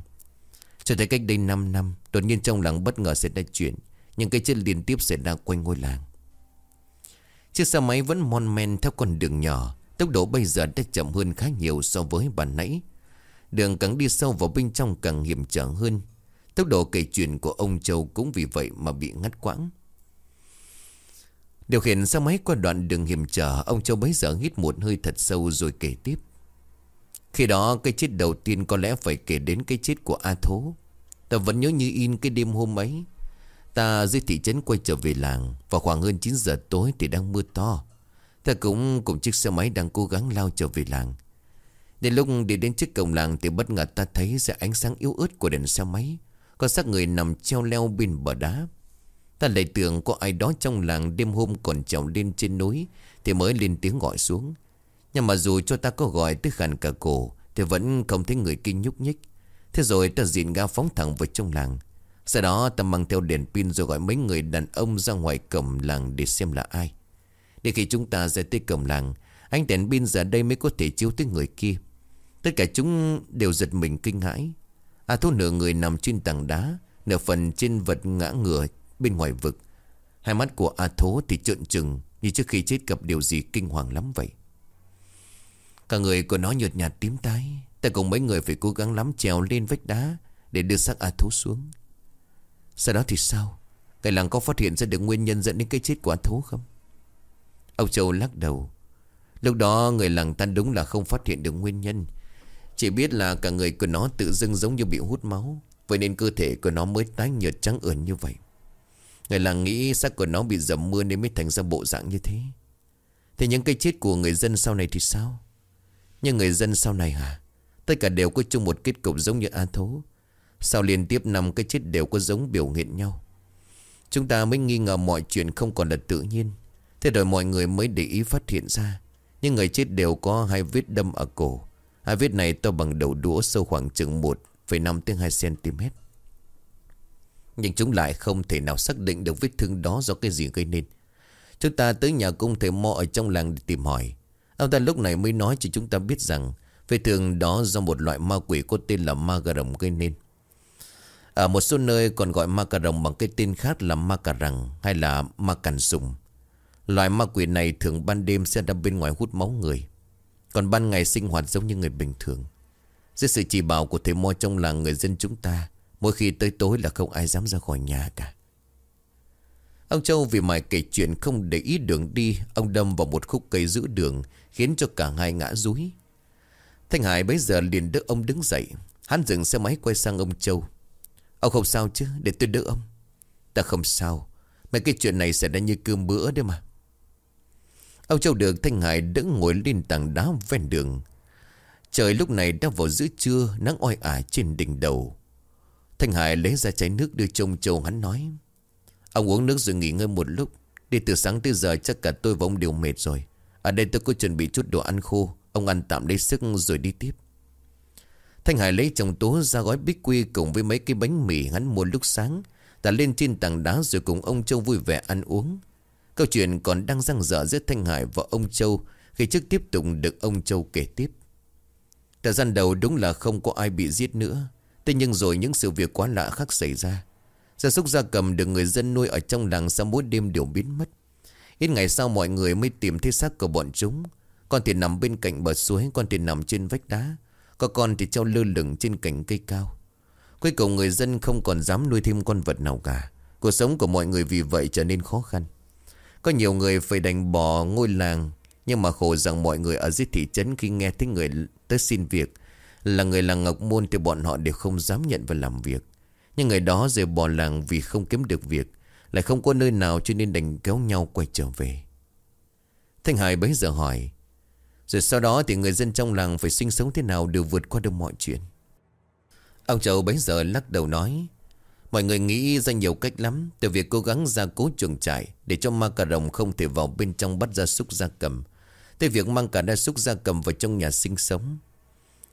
Cho tới cách đây 5 năm Đột nhiên trong làng bất ngờ xảy ra chuyện. Những cái chết liên tiếp xảy ra quanh ngôi làng. Chiếc xe máy vẫn mon men theo con đường nhỏ. Tốc độ bây giờ đã chậm hơn khá nhiều so với bản nãy. Đường càng đi sâu vào bên trong càng hiểm trở hơn. Tốc độ kể chuyện của ông Châu cũng vì vậy mà bị ngắt quãng. Điều khiển xe máy qua đoạn đường hiểm trở, ông Châu bấy giờ hít một hơi thật sâu rồi kể tiếp. Khi đó, cái chết đầu tiên có lẽ phải kể đến cái chết của A Thố. Ta vẫn nhớ như in cái đêm hôm ấy. Ta dưới thị trấn quay trở về làng và khoảng hơn 9 giờ tối thì đang mưa to Ta cũng cùng chiếc xe máy đang cố gắng lao trở về làng Đến lúc đi đến trước cổng làng Thì bất ngờ ta thấy ra ánh sáng yếu ớt của đèn xe máy, có xác người nằm treo leo bên bờ đá Ta lại tưởng có ai đó trong làng đêm hôm còn trèo lên trên núi Thì mới lên tiếng gọi xuống nhưng mà dù cho ta có gọi tới khàn cả cổ, Thì vẫn không thấy người kinh nhúc nhích. Thế rồi ta diện ga phóng thẳng vào trong làng. Sau đó ta mang theo đèn pin rồi gọi mấy người đàn ông ra ngoài cổng làng để xem là ai. Để khi chúng ta ra tới cổng làng, Ánh đèn pin ra đây mới có thể chiếu tới người kia. Tất cả chúng đều giật mình kinh hãi. À, A Thố nửa người nằm trên tảng đá, Nửa phần trên vật ngã ngửa bên ngoài vực. Hai mắt của A Thố thì trợn trừng, Như trước khi chết gặp điều gì kinh hoàng lắm vậy. Cả người của nó nhợt nhạt tím tái. Ta cùng mấy người phải cố gắng lắm trèo lên vách đá Để đưa xác A thú xuống. Sau đó thì sao? Cái làng có phát hiện ra được nguyên nhân dẫn đến cái chết của A thú không? Ông Châu lắc đầu. Lúc đó người làng tan đúng là không phát hiện được nguyên nhân. Chỉ biết là cả người của nó tự dưng giống như bị hút máu. Vậy nên cơ thể của nó mới tái nhợt trắng ửn như vậy. Người làng nghĩ xác của nó bị dầm mưa nên mới thành ra bộ dạng như thế. Thế những cái chết của người dân sau này thì sao? Nhưng người dân sau này hả? Tất cả đều có chung một kết cục giống như A Thố Sao liên tiếp năm cái chết đều có giống biểu hiện nhau Chúng ta mới nghi ngờ mọi chuyện không còn là tự nhiên Thế rồi mọi người mới để ý phát hiện ra Nhưng người chết đều có hai vết đâm ở cổ Hai vết này to bằng đầu đũa sâu khoảng chừng 1,5 tới 2 cm. Nhưng chúng lại không thể nào xác định được vết thương đó do cái gì gây nên. Chúng ta tới nhà cung thầy mo ở trong làng để tìm hỏi. Ông ta lúc này mới nói cho chúng ta biết rằng vết thương đó do một loại ma quỷ có tên là ma gà rồng gây nên. Ở một số nơi còn gọi ma cà rồng bằng cái tên khác là ma cà rằng hay là ma cằn sùng. Loại ma quỷ này thường ban đêm sẽ ra bên ngoài hút máu người. Còn ban ngày sinh hoạt giống như người bình thường. Dưới sự chỉ bảo của thầy mo trong làng người dân chúng ta, mỗi khi tới tối là không ai dám ra khỏi nhà cả. Ông Châu vì mải kể chuyện không để ý đường đi, ông đâm vào một khúc cây giữ đường, khiến cho cả hai ngã rúi. Thanh Hải bấy giờ liền đỡ ông đứng dậy, hắn dừng xe máy quay sang ông Châu. Ông không sao chứ? Để tôi đỡ ông. Ta không sao. Mấy cái chuyện này sẽ ra như cơm bữa đấy mà. Ông Châu được Thanh Hải đỡ ngồi lên tảng đá ven đường. Trời lúc này đã vào giữa trưa Nắng oi ả trên đỉnh đầu. Thanh Hải lấy ra chai nước đưa trông Châu. Hắn nói Ông uống nước rồi nghỉ ngơi một lúc Đi từ sáng tới giờ, chắc cả tôi và ông đều mệt rồi Ở đây tôi có chuẩn bị chút đồ ăn khô Ông ăn tạm lấy sức rồi đi tiếp Thanh Hải lấy chồng tố ra gói bích quy cùng với mấy cái bánh mì hắn mua lúc sáng. Ta lên trên tảng đá rồi cùng ông Châu vui vẻ ăn uống. Câu chuyện còn đang răng dở giữa Thanh Hải và ông Châu khi trước tiếp tục được ông Châu kể tiếp. Thời gian đầu đúng là không có ai bị giết nữa. Thế nhưng rồi những sự việc quá lạ khác xảy ra. Gia súc gia cầm được người dân nuôi ở trong làng sau mỗi đêm đều biến mất. Ít ngày sau mọi người mới tìm thấy xác của bọn chúng. Con thì nằm bên cạnh bờ suối, con thì nằm trên vách đá. Có con thì treo lơ lửng trên cành cây cao Cuối cùng người dân không còn dám nuôi thêm con vật nào cả Cuộc sống của mọi người vì vậy trở nên khó khăn Có nhiều người phải đành bỏ ngôi làng Nhưng mà khổ rằng mọi người ở dưới thị trấn Khi nghe thấy người tới xin việc Là người làng Ngọc Môn Thì bọn họ đều không dám nhận và làm việc nhưng người đó rời bỏ làng vì không kiếm được việc, Lại không có nơi nào cho nên đành kéo nhau quay trở về Thanh Hải bấy giờ hỏi, rồi sau đó thì người dân trong làng phải sinh sống thế nào đều vượt qua được mọi chuyện. Ông Châu bấy giờ lắc đầu nói. Mọi người nghĩ ra nhiều cách lắm. Từ việc cố gắng ra cố chuồng trại để cho ma cà rồng không thể vào bên trong bắt ra súc gia cầm. Tới việc mang cả đa súc gia cầm vào trong nhà sinh sống.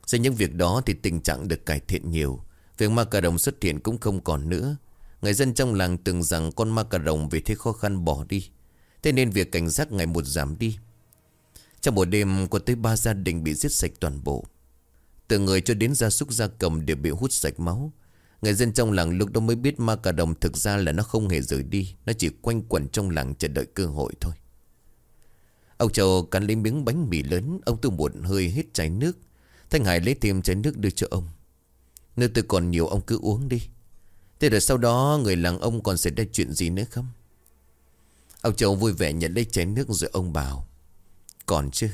Sau những việc đó thì tình trạng được cải thiện nhiều. Việc ma cà rồng xuất hiện cũng không còn nữa. Người dân trong làng từng rằng con ma cà rồng vì thế khó khăn bỏ đi. Thế nên việc cảnh giác ngày một giảm đi. Trong buổi đêm, có tới ba gia đình bị giết sạch toàn bộ Từ người cho đến gia súc gia cầm đều bị hút sạch máu Người dân trong làng lúc đó mới biết ma cà đồng thực ra là nó không hề rời đi, Nó chỉ quanh quẩn trong làng chờ đợi cơ hội thôi Ông Châu cắn lấy miếng bánh mì lớn, Ông tu một hơi hết chai nước Thanh Hải lấy thêm chai nước đưa cho ông nếu tôi còn nhiều, ông cứ uống đi. Thế rồi sau đó, người làng ông còn xảy ra chuyện gì nữa không? Ông Châu vui vẻ nhận lấy chén nước rồi ông bảo, còn chứ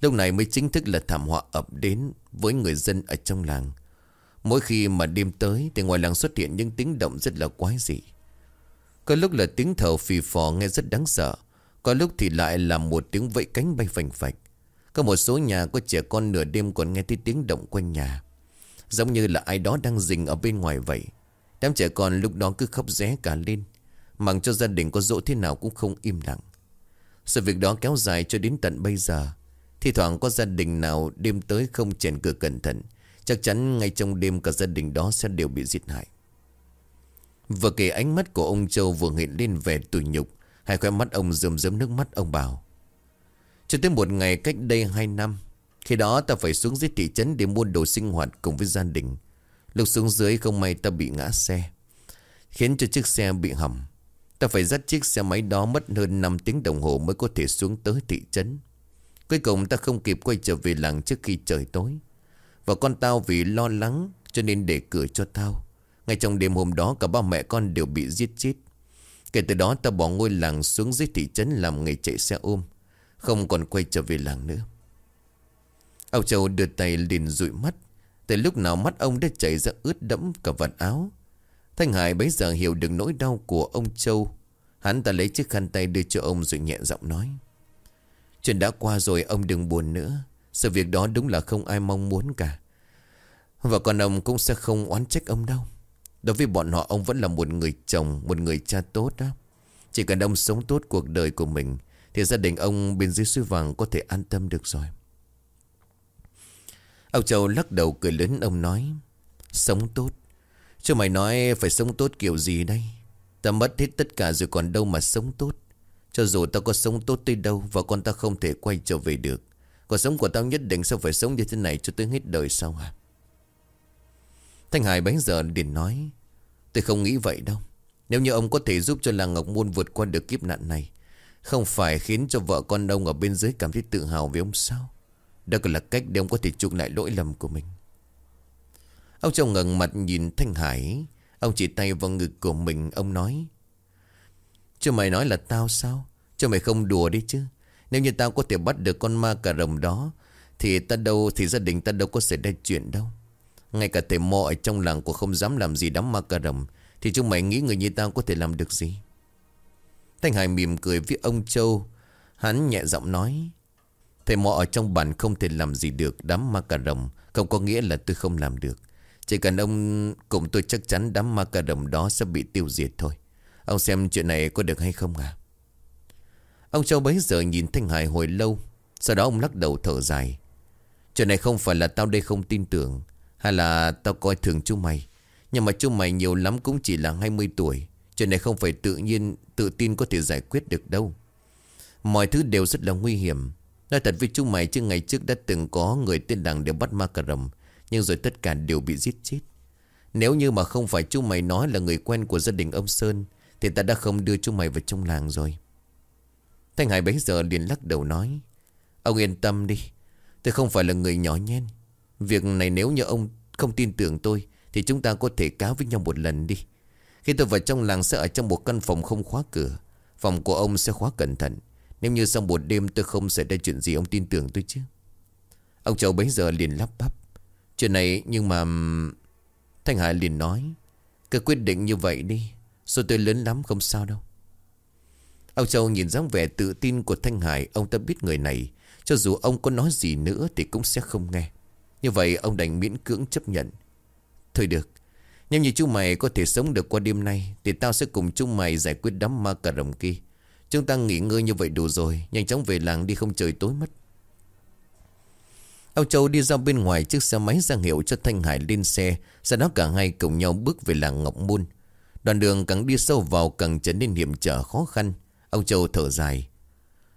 Lúc này mới chính thức là thảm họa ập đến Với người dân ở trong làng. Mỗi khi mà đêm tới Thì ngoài làng xuất hiện những tiếng động rất là quái dị. Có lúc là tiếng thở phì phò nghe rất đáng sợ, Có lúc thì lại là một tiếng vẫy cánh bay phành phạch. Có một số nhà có trẻ con nửa đêm còn nghe thấy tiếng động quanh nhà. Giống như là ai đó đang rình ở bên ngoài vậy. Đám trẻ con lúc đó cứ khóc ré cả lên Mặc cho gia đình có dỗ thế nào cũng không im lặng. Sự việc đó kéo dài cho đến tận bây giờ. Thì thoảng có gia đình nào đêm tới không chèn cửa cẩn thận, Chắc chắn ngay trong đêm cả gia đình đó sẽ đều bị giết hại. Vừa kể ánh mắt của ông Châu vừa hiện lên vẻ tủi nhục, Hai khóe mắt ông rơm rớm nước mắt ông bảo. Cho tới một ngày cách đây hai năm khi đó ta phải xuống dưới thị trấn để mua đồ sinh hoạt cùng với gia đình Lúc xuống dưới không may ta bị ngã xe, Khiến cho chiếc xe bị hỏng Ta phải dắt chiếc xe máy đó mất hơn 5 tiếng đồng hồ mới có thể xuống tới thị trấn. Cuối cùng ta không kịp quay trở về làng trước khi trời tối. Và con tao vì lo lắng cho nên để cửa cho tao. Ngay trong đêm hôm đó cả ba mẹ con đều bị giết chết. Kể từ đó ta bỏ ngôi làng xuống dưới thị trấn làm nghề chạy xe ôm. Không còn quay trở về làng nữa. Ông Châu đưa tay liền dụi mắt. Từ lúc nào mắt ông đã chảy ra ướt đẫm cả vạt áo. Thanh Hải bấy giờ hiểu được nỗi đau của ông Châu. Hắn ta lấy chiếc khăn tay đưa cho ông rồi nhẹ giọng nói. Chuyện đã qua rồi ông đừng buồn nữa. Sự việc đó đúng là không ai mong muốn cả. Và con ông cũng sẽ không oán trách ông đâu. Đối với bọn họ ông vẫn là một người chồng, một người cha tốt đó. Chỉ cần ông sống tốt cuộc đời của mình thì gia đình ông bên dưới suối vàng có thể an tâm được rồi. Ông Châu lắc đầu cười lớn, ông nói, Sống tốt. Chứ mày nói phải sống tốt kiểu gì đây? Ta mất hết tất cả rồi còn đâu mà sống tốt. Cho dù ta có sống tốt tới đâu Và con ta không thể quay trở về được. Cuộc sống của tao nhất định sẽ phải sống như thế này Cho tới hết đời sau à Thanh Hải bấy giờ liền nói, Tôi không nghĩ vậy đâu. Nếu như ông có thể giúp cho làng Ngọc Môn vượt qua được kiếp nạn này, Không phải khiến cho vợ con ông ở bên dưới cảm thấy tự hào với ông sao? Đó còn là cách để ông có thể chuộc lại lỗi lầm của mình. Ông chồng ngẩng mặt nhìn Thanh Hải. Ông chỉ tay vào ngực của mình, Ông nói Chứ mày nói là tao sao? Chứ mày không đùa đi chứ. Nếu như tao có thể bắt được con ma cà rồng đó, Thì ta đâu, Thì gia đình ta đâu có xảy ra chuyện đâu. Ngay cả thầy mò ở trong làng của không dám làm gì đám ma cà rồng, Thì chúng mày nghĩ người như tao có thể làm được gì? Thanh Hải mỉm cười với ông Châu. Hắn nhẹ giọng nói Thầy mò ở trong bản không thể làm gì được đám ma cà rồng Không có nghĩa là tôi không làm được chỉ cần ông cùng tôi chắc chắn đám ma cà rồng đó sẽ bị tiêu diệt thôi. Ông xem chuyện này có được hay không à? Ông Châu bấy giờ nhìn Thanh Hải hồi lâu. Sau đó ông lắc đầu thở dài. Chuyện này không phải là tao đây không tin tưởng. Hay là tao coi thường chú mày. Nhưng mà chú mày nhiều lắm cũng chỉ là 20 tuổi. Chuyện này không phải tự nhiên, tự tin có thể giải quyết được đâu. Mọi thứ đều rất là nguy hiểm. Nói thật với chú mày chứ ngày trước đã từng có người tên đằng đều bắt ma cà rầm Nhưng rồi tất cả đều bị giết chết. Nếu như mà không phải chú mày nói là người quen của gia đình ông Sơn, Thì ta đã không đưa chú mày vào trong làng rồi. Thanh Hải bấy giờ liền lắc đầu nói, Ông yên tâm đi, Tôi không phải là người nhỏ nhen. Việc này nếu như ông không tin tưởng tôi, Thì chúng ta có thể cáo với nhau một lần đi. Khi tôi vào trong làng sẽ ở trong một căn phòng không khóa cửa, Phòng của ông sẽ khóa cẩn thận. Nếu như sau một đêm tôi không xảy ra chuyện gì, Ông tin tưởng tôi chứ? Ông cháu bấy giờ liền lắp bắp. Chuyện này, nhưng mà... Thanh Hải liền nói, Cứ quyết định như vậy đi Rồi tôi lớn lắm không sao đâu. Ông Châu nhìn dáng vẻ tự tin của Thanh Hải Ông ta biết người này. Cho dù ông có nói gì nữa thì cũng sẽ không nghe. Như vậy, ông đành miễn cưỡng chấp nhận. Thôi được, Nếu như chúng mày có thể sống được qua đêm nay, Thì tao sẽ cùng chúng mày giải quyết đám ma cà rồng kia. Chúng ta nghỉ ngơi như vậy đủ rồi, Nhanh chóng về làng đi không trời tối mất. Ông Châu đi ra bên ngoài chiếc xe máy ra hiệu cho Thanh Hải lên xe, Sau đó cả hai cùng nhau bước về làng Ngọc Môn. Đoàn đường càng đi sâu vào càng trở nên hiểm trở khó khăn. Ông Châu thở dài.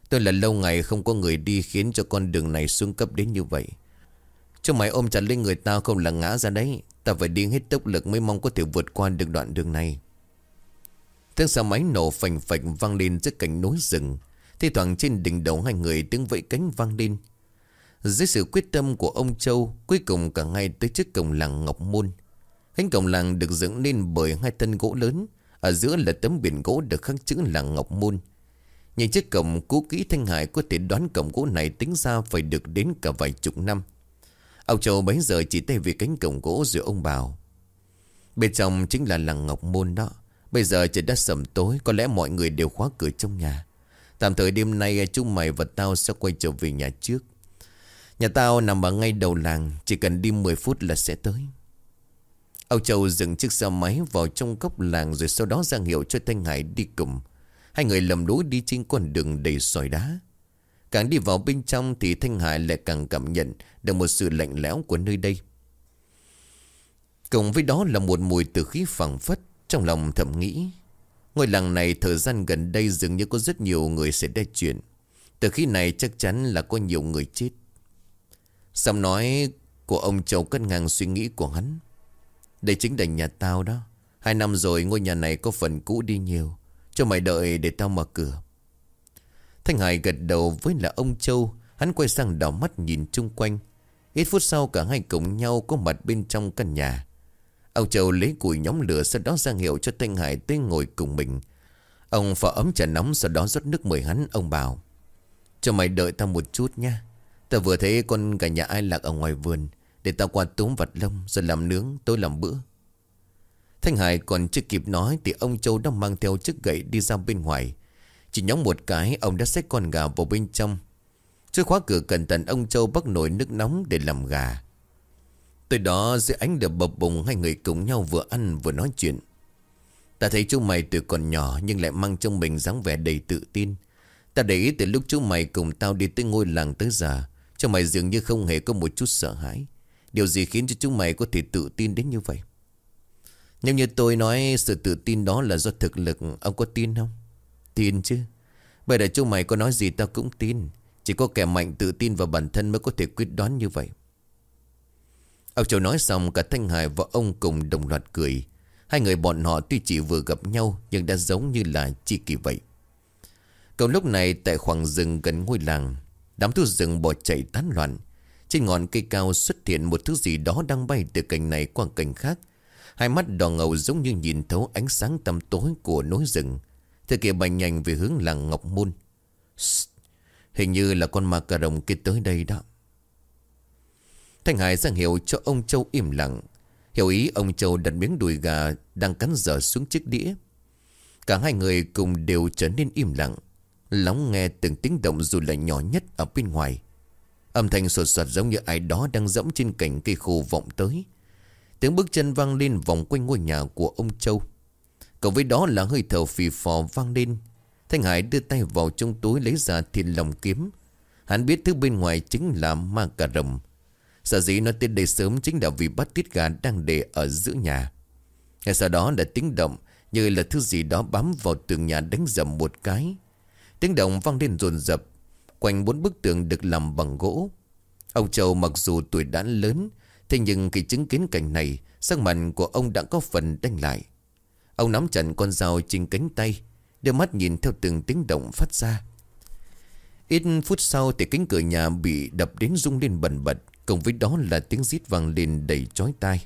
Tôi là lâu ngày không có người đi khiến cho con đường này xuống cấp đến như vậy. Cho mày ôm chặt lên người tao không là ngã ra đấy. Ta phải đi hết tốc lực mới mong có thể vượt qua được đoạn đường này. Tiếng xe máy nổ phành phạch vang lên giữa cảnh núi rừng. Thì thoảng trên đỉnh đầu hai người tiếng vẫy cánh vang lên. Dưới sự quyết tâm của ông Châu, Cuối cùng cả ngay tới trước cổng làng Ngọc Môn. Cánh cổng làng được dựng lên bởi hai thân gỗ lớn, Ở giữa là tấm biển gỗ được khắc chữ làng Ngọc Môn. Nhìn chiếc cổng cũ kỹ Thanh Hải có thể đoán cổng gỗ này tính ra phải được đến cả vài chục năm. Ông Châu bấy giờ chỉ tay về cánh cổng gỗ rồi ông bảo, Bên trong chính là làng Ngọc Môn đó. Bây giờ trời đã sầm tối, Có lẽ mọi người đều khóa cửa trong nhà. Tạm thời đêm nay à, chúng mày và tao sẽ quay trở về nhà trước. Nhà tao nằm ở ngay đầu làng, Chỉ cần đi 10 phút là sẽ tới. Âu Châu dừng chiếc xe máy vào trong góc làng Rồi sau đó ra hiệu cho Thanh Hải đi cùng. Hai người lầm lối đi trên con đường đầy sỏi đá. Càng đi vào bên trong Thì Thanh Hải lại càng cảm nhận Được một sự lạnh lẽo của nơi đây. Cùng với đó là một mùi từ khí phẳng phất. Trong lòng thầm nghĩ, Ngôi làng này thời gian gần đây dường như có rất nhiều người sẽ ra chuyện. Từ khi này chắc chắn là có nhiều người chết. Xong nói của ông Châu cất ngang suy nghĩ của hắn. Đây chính là nhà tao đó. Hai năm rồi ngôi nhà này có phần cũ đi nhiều. Cho mày đợi để tao mở cửa. Thanh Hải gật đầu với là ông Châu. Hắn quay sang đảo mắt nhìn chung quanh. Ít phút sau cả hai cùng nhau có mặt bên trong căn nhà. Ông Châu lấy củi nhóm lửa Sau đó ra hiệu cho Thanh Hải tới ngồi cùng mình. Ông phở ấm trà nóng Sau đó rót nước mời hắn. Ông bảo, Cho mày đợi tao một chút nha Ta vừa thấy con cả nhà ai lạc ở ngoài vườn, Để tao qua túm vặt lông Rồi làm nướng tôi làm bữa. Thanh Hải còn chưa kịp nói Thì ông Châu đã mang theo chiếc gậy đi ra bên ngoài. Chỉ nhóm một cái, Ông đã xách con gà vào bên trong. Trước khóa cửa cẩn thận, ông Châu bắt nồi nước nóng để làm gà. Tới đó dưới ánh đập bập bùng, Hai người cùng nhau vừa ăn vừa nói chuyện. Ta thấy chú mày từ còn nhỏ Nhưng lại mang trong mình dáng vẻ đầy tự tin. Ta để ý từ lúc chú mày cùng tao đi tới ngôi làng tới giờ chú mày dường như không hề có một chút sợ hãi. Điều gì khiến cho chúng mày có thể tự tin đến như vậy? Nhưng như tôi nói Sự tự tin đó là do thực lực, Ông có tin không? Tin chứ. Bây giờ chúng mày có nói gì tao cũng tin. Chỉ có kẻ mạnh tự tin vào bản thân Mới có thể quyết đoán như vậy. Ông Châu nói xong, cả Thanh Hải và ông cùng đồng loạt cười. Hai người bọn họ tuy chỉ vừa gặp nhau, Nhưng đã giống như là chi kỳ vậy. Cậu lúc này, tại khoảng rừng gần ngôi làng, Đám thú rừng bỏ chạy tán loạn. Trên ngọn cây cao xuất hiện một thứ gì đó đang bay từ cành này qua cành khác. Hai mắt đỏ ngầu giống như nhìn thấu ánh sáng tăm tối của núi rừng. Thế kia bay nhanh về hướng làng Ngọc Môn. Hình như là con ma cà rồng kia tới đây đó. Thanh Hải ra hiệu cho ông Châu im lặng. Hiểu ý, ông Châu đặt miếng đùi gà Đang cắn dở xuống chiếc đĩa. Cả hai người cùng đều trở nên im lặng Lóng nghe từng tiếng động dù là nhỏ nhất ở bên ngoài. Âm thanh sột soạt giống như ai đó đang dẫm trên cành cây khô vọng tới. Tiếng bước chân vang lên vòng quanh ngôi nhà của ông Châu. Cộng với đó là hơi thở phì phò vang lên. Thanh Hải đưa tay vào trong túi lấy ra thiên lòng kiếm. Hắn biết thứ bên ngoài chính là ma cà rồng. Sở dĩ nó tới đây sớm chính là vì bắt tiết gà đang để ở giữa nhà. Ngay sau đó là tiếng động, Như là thứ gì đó bám vào tường nhà đánh dầm một cái. Tiếng động vang lên rồn rập, Quanh bốn bức tường được làm bằng gỗ. Ông Châu mặc dù tuổi đã lớn, Thế nhưng khi chứng kiến cảnh này, Sắc mặt của ông đã có phần đanh lại. Ông nắm chặt con dao trên cánh tay, Đưa mắt nhìn theo từng tiếng động phát ra. Ít phút sau thì cánh cửa nhà bị đập đến rung lên bần bật. Cùng với đó là tiếng rít vang lên đầy chói tai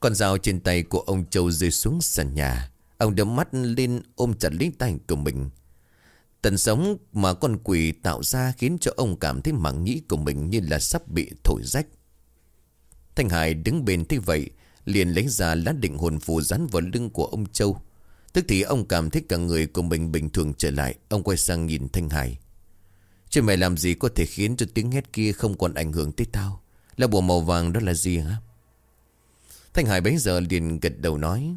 Con dao trên tay của ông Châu rơi xuống sàn nhà Ông đấm mắt lên ôm chặt lấy tay của mình Tần sống mà con quỷ tạo ra khiến cho ông cảm thấy mạng nhĩ của mình như là sắp bị thổi rách. Thanh Hải đứng bên thế vậy, liền lấy ra lá định hồn phù rắn vào lưng của ông Châu. Tức thì ông cảm thấy cả người của mình bình thường trở lại, ông quay sang nhìn Thanh Hải. Chứ mày làm gì có thể khiến cho tiếng hét kia không còn ảnh hưởng tới tao? Là bùa màu vàng đó là gì hả? Thanh Hải bấy giờ liền gật đầu nói.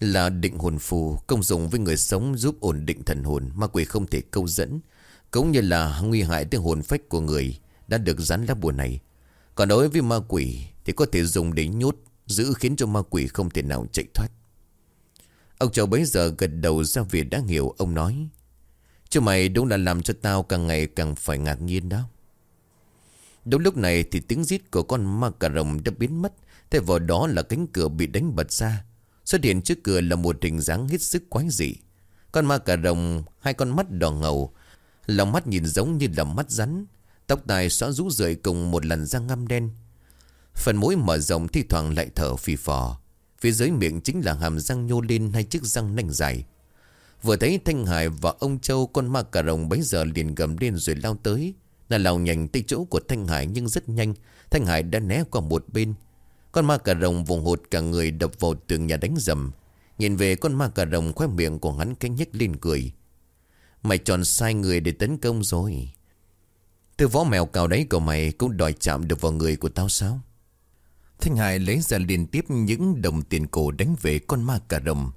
Là định hồn phù, công dụng với người sống giúp ổn định thần hồn Ma quỷ không thể câu dẫn, Cũng như là nguy hại tới hồn phách của người Đã được dán lá bùa này Còn đối với ma quỷ Thì có thể dùng để nhốt, Giữ khiến cho ma quỷ không thể nào chạy thoát Ông cháu bấy giờ gật đầu ra việc đã hiểu, Ông nói Chứ mày đúng là làm cho tao càng ngày càng phải ngạc nhiên đó. Đúng lúc này thì tiếng rít của con ma cà rồng đã biến mất. Thay vào đó là cánh cửa bị đánh bật ra. Xuất hiện trước cửa là một hình dáng hết sức quái dị. Con ma cà rồng, Hai con mắt đỏ ngầu. Lòng mắt nhìn giống như là mắt rắn. Tóc tai xóa rũ rượi cùng một làn da ngăm đen. Phần mũi mở rộng thi thoảng lại thở phì phò. Phía dưới miệng chính là hàm răng nhô lên Hai chiếc răng nanh dài. Vừa thấy Thanh Hải và ông Châu Con ma cà rồng bấy giờ liền gầm lên rồi lao tới. Là lao nhanh tới chỗ của Thanh Hải Nhưng rất nhanh. Thanh Hải đã né qua một bên. Con ma cà rồng vùng hụt cả người đập vào tường nhà đánh dầm. Nhìn về con ma cà rồng khoe miệng của hắn cánh nhếch lên cười. Mày chọn sai người để tấn công rồi. Từ võ mèo cào đấy của mày cũng đòi chạm được vào người của tao sao? Thanh Hải lấy ra liên tiếp những đồng tiền cổ đánh về con ma cà rồng.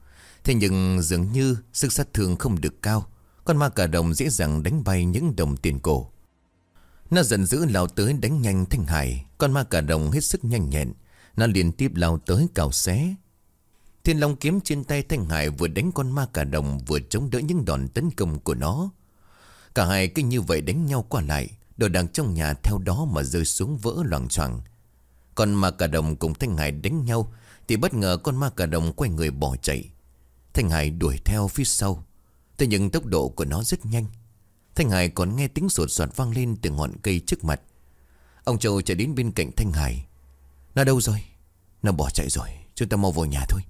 Thế nhưng dường như sức sát thương không được cao. Con ma cà rồng dễ dàng đánh bay những đồng tiền cổ. Nó giận dữ lao tới đánh nhanh Thanh Hải. Con ma cà rồng hết sức nhanh nhẹn. Nó liên tiếp lao tới cào xé. Thiên Long kiếm trên tay Thanh Hải vừa đánh con ma cà đồng vừa chống đỡ những đòn tấn công của nó. Cả hai cứ như vậy đánh nhau qua lại, đồ đạc trong nhà theo đó mà rơi xuống vỡ loạn choàng Con ma cà đồng cùng Thanh Hải đánh nhau thì bất ngờ con ma cà đồng quay người bỏ chạy. Thanh Hải đuổi theo phía sau. Thế nhưng tốc độ của nó rất nhanh. Thanh Hải còn nghe tiếng sột soạt vang lên từ ngọn cây trước mặt. Ông Châu chạy đến bên cạnh Thanh Hải. Nó đâu rồi Nó bỏ chạy rồi Chúng ta mau vào nhà thôi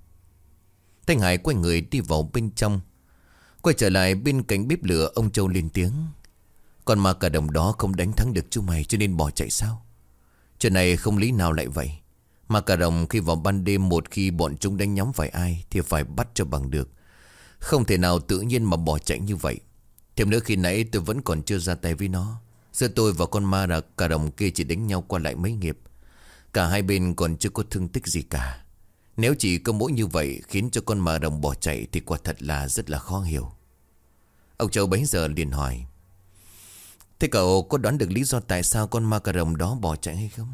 Thanh Hải quay người đi vào bên trong Quay trở lại bên cạnh bếp lửa, Ông Châu lên tiếng Còn mà cả đồng đó không đánh thắng được chú mày, Cho nên bỏ chạy sao Chuyện này không lý nào lại vậy mà cả rồng khi vào ban đêm Một khi bọn chúng đánh nhắm phải ai Thì phải bắt cho bằng được. Không thể nào tự nhiên mà bỏ chạy như vậy. Thêm nữa khi nãy tôi vẫn còn chưa ra tay với nó, Giữa tôi và con ma là cả đồng kia chỉ đánh nhau qua lại mấy nghiệp. Cả hai bên còn chưa có thương tích gì cả. Nếu chỉ có mỗi như vậy Khiến cho con ma đồng bỏ chạy Thì quả thật là rất là khó hiểu. Ông Châu bấy giờ liền hỏi, Thế cậu có đoán được lý do tại sao con ma cà rồng đó bỏ chạy hay không?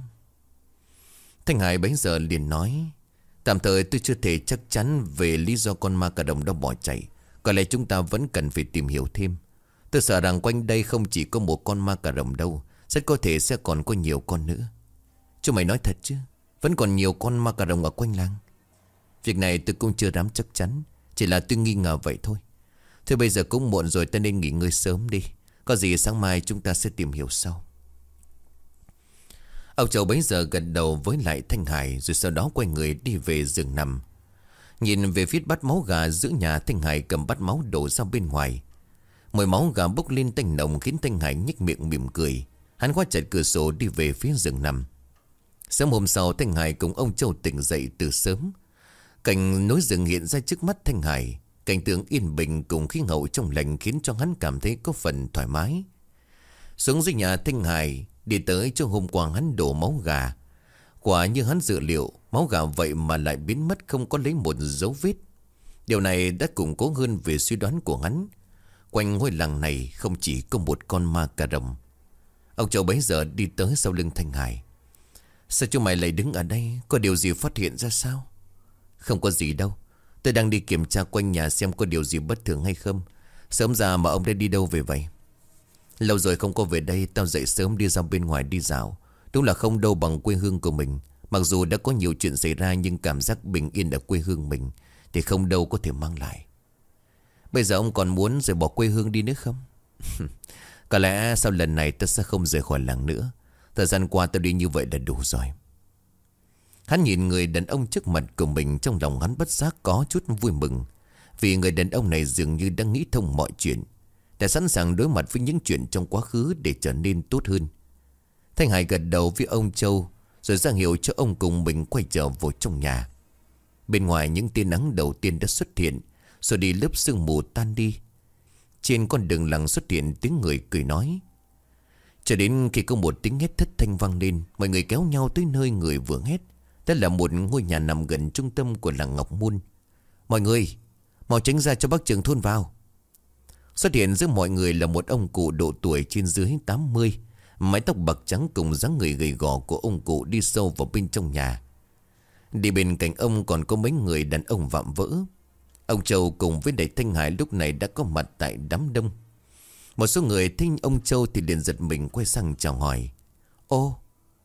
Thanh Hải bấy giờ liền nói, Tạm thời tôi chưa thể chắc chắn về lý do con ma cà rồng đó bỏ chạy. Có lẽ chúng ta vẫn cần phải tìm hiểu thêm. Tôi sợ rằng quanh đây không chỉ có một con ma cà rồng đâu, Rất có thể sẽ còn có nhiều con nữa. Chú mày nói thật chứ, Vẫn còn nhiều con ma cà rồng ở quanh làng. Việc này tôi cũng chưa dám chắc chắn, Chỉ là tôi nghi ngờ vậy thôi. Thế bây giờ cũng muộn rồi, ta nên nghỉ ngơi sớm đi. Có gì sáng mai chúng ta sẽ tìm hiểu sau. Ông Châu bấy giờ gần đầu với lại Thanh Hải, Rồi sau đó quay người đi về giường nằm. Nhìn về phía bắt máu gà giữa nhà, Thanh Hải cầm bắt máu đổ ra bên ngoài. Mùi máu gà bốc lên tanh nồng Khiến Thanh Hải nhếch miệng mỉm cười. Hắn khóa chặt cửa sổ đi về phía giường nằm. Sáng hôm sau, Thanh Hải cùng ông Châu tỉnh dậy từ sớm. Cảnh núi rừng hiện ra trước mắt Thanh Hải. Cảnh tượng yên bình cùng khí hậu trong lành Khiến cho hắn cảm thấy có phần thoải mái. Xuống dưới nhà Thanh Hải Đi tới cho hôm qua hắn đổ máu gà. Quả như hắn dự liệu, Máu gà vậy mà lại biến mất Không có lấy một dấu vết. Điều này đã củng cố hơn về suy đoán của hắn. Quanh ngôi làng này Không chỉ có một con ma cà rồng. Ông Châu bấy giờ đi tới sau lưng Thanh Hải. Sao chú mày lại đứng ở đây? Có điều gì phát hiện ra sao? Không có gì đâu. Tôi đang đi kiểm tra quanh nhà xem có điều gì bất thường hay không. Sớm ra mà ông đã đi đâu về vậy? Lâu rồi không có về đây, Tao dậy sớm đi ra bên ngoài đi dạo. Đúng là không đâu bằng quê hương của mình. Mặc dù đã có nhiều chuyện xảy ra, Nhưng cảm giác bình yên ở quê hương mình Thì không đâu có thể mang lại. Bây giờ ông còn muốn rời bỏ quê hương đi nữa không? Có lẽ sau lần này tôi sẽ không rời khỏi làng nữa. Thời gian qua tôi đi như vậy là đủ rồi. Hắn nhìn người đàn ông trước mặt của mình, Trong lòng hắn bất giác có chút vui mừng. Vì người đàn ông này dường như đang nghĩ thông mọi chuyện. Đã sẵn sàng đối mặt với những chuyện trong quá khứ Để trở nên tốt hơn. Thanh Hải gật đầu với ông Châu, Rồi ra hiệu cho ông cùng mình quay trở vào trong nhà. Bên ngoài những tia nắng đầu tiên đã xuất hiện, Rồi đi lớp sương mù tan đi. Trên con đường lặng xuất hiện tiếng người cười nói. Cho đến khi có một tiếng hét thất thanh vang lên, Mọi người kéo nhau tới nơi người vừa hét. Đó là một ngôi nhà nằm gần trung tâm của làng Ngọc Môn. Mọi người, Mau tránh ra cho bác trường thôn vào. Xuất hiện giữa mọi người là một ông cụ độ tuổi trên dưới 80 Mái tóc bạc trắng cùng dáng người gầy gò của ông cụ đi sâu vào bên trong nhà Đi bên cạnh ông còn có mấy người đàn ông vạm vỡ Ông Châu cùng với đại Thanh Hải lúc này đã có mặt tại đám đông Một số người thênh ông Châu thì liền giật mình quay sang chào hỏi Ô,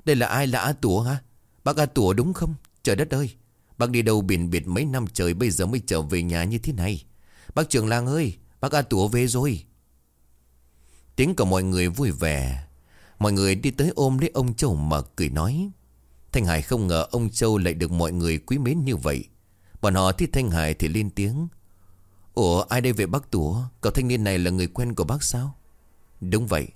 đây là ai là A Tùa hả? Bác A Tùa đúng không? Trời đất ơi! Bác đi đâu biển biệt mấy năm trời bây giờ mới trở về nhà như thế này. Bác trường lang ơi! Bác A Tủa về rồi! Tiếng của mọi người vui vẻ. Mọi người đi tới ôm lấy ông Châu mà cười nói. Thanh Hải không ngờ ông Châu lại được mọi người quý mến như vậy. Bọn họ thích Thanh Hải thì lên tiếng. Ủa, ai đây về bác Tủa? Cậu thanh niên này là người quen của bác sao? Đúng vậy.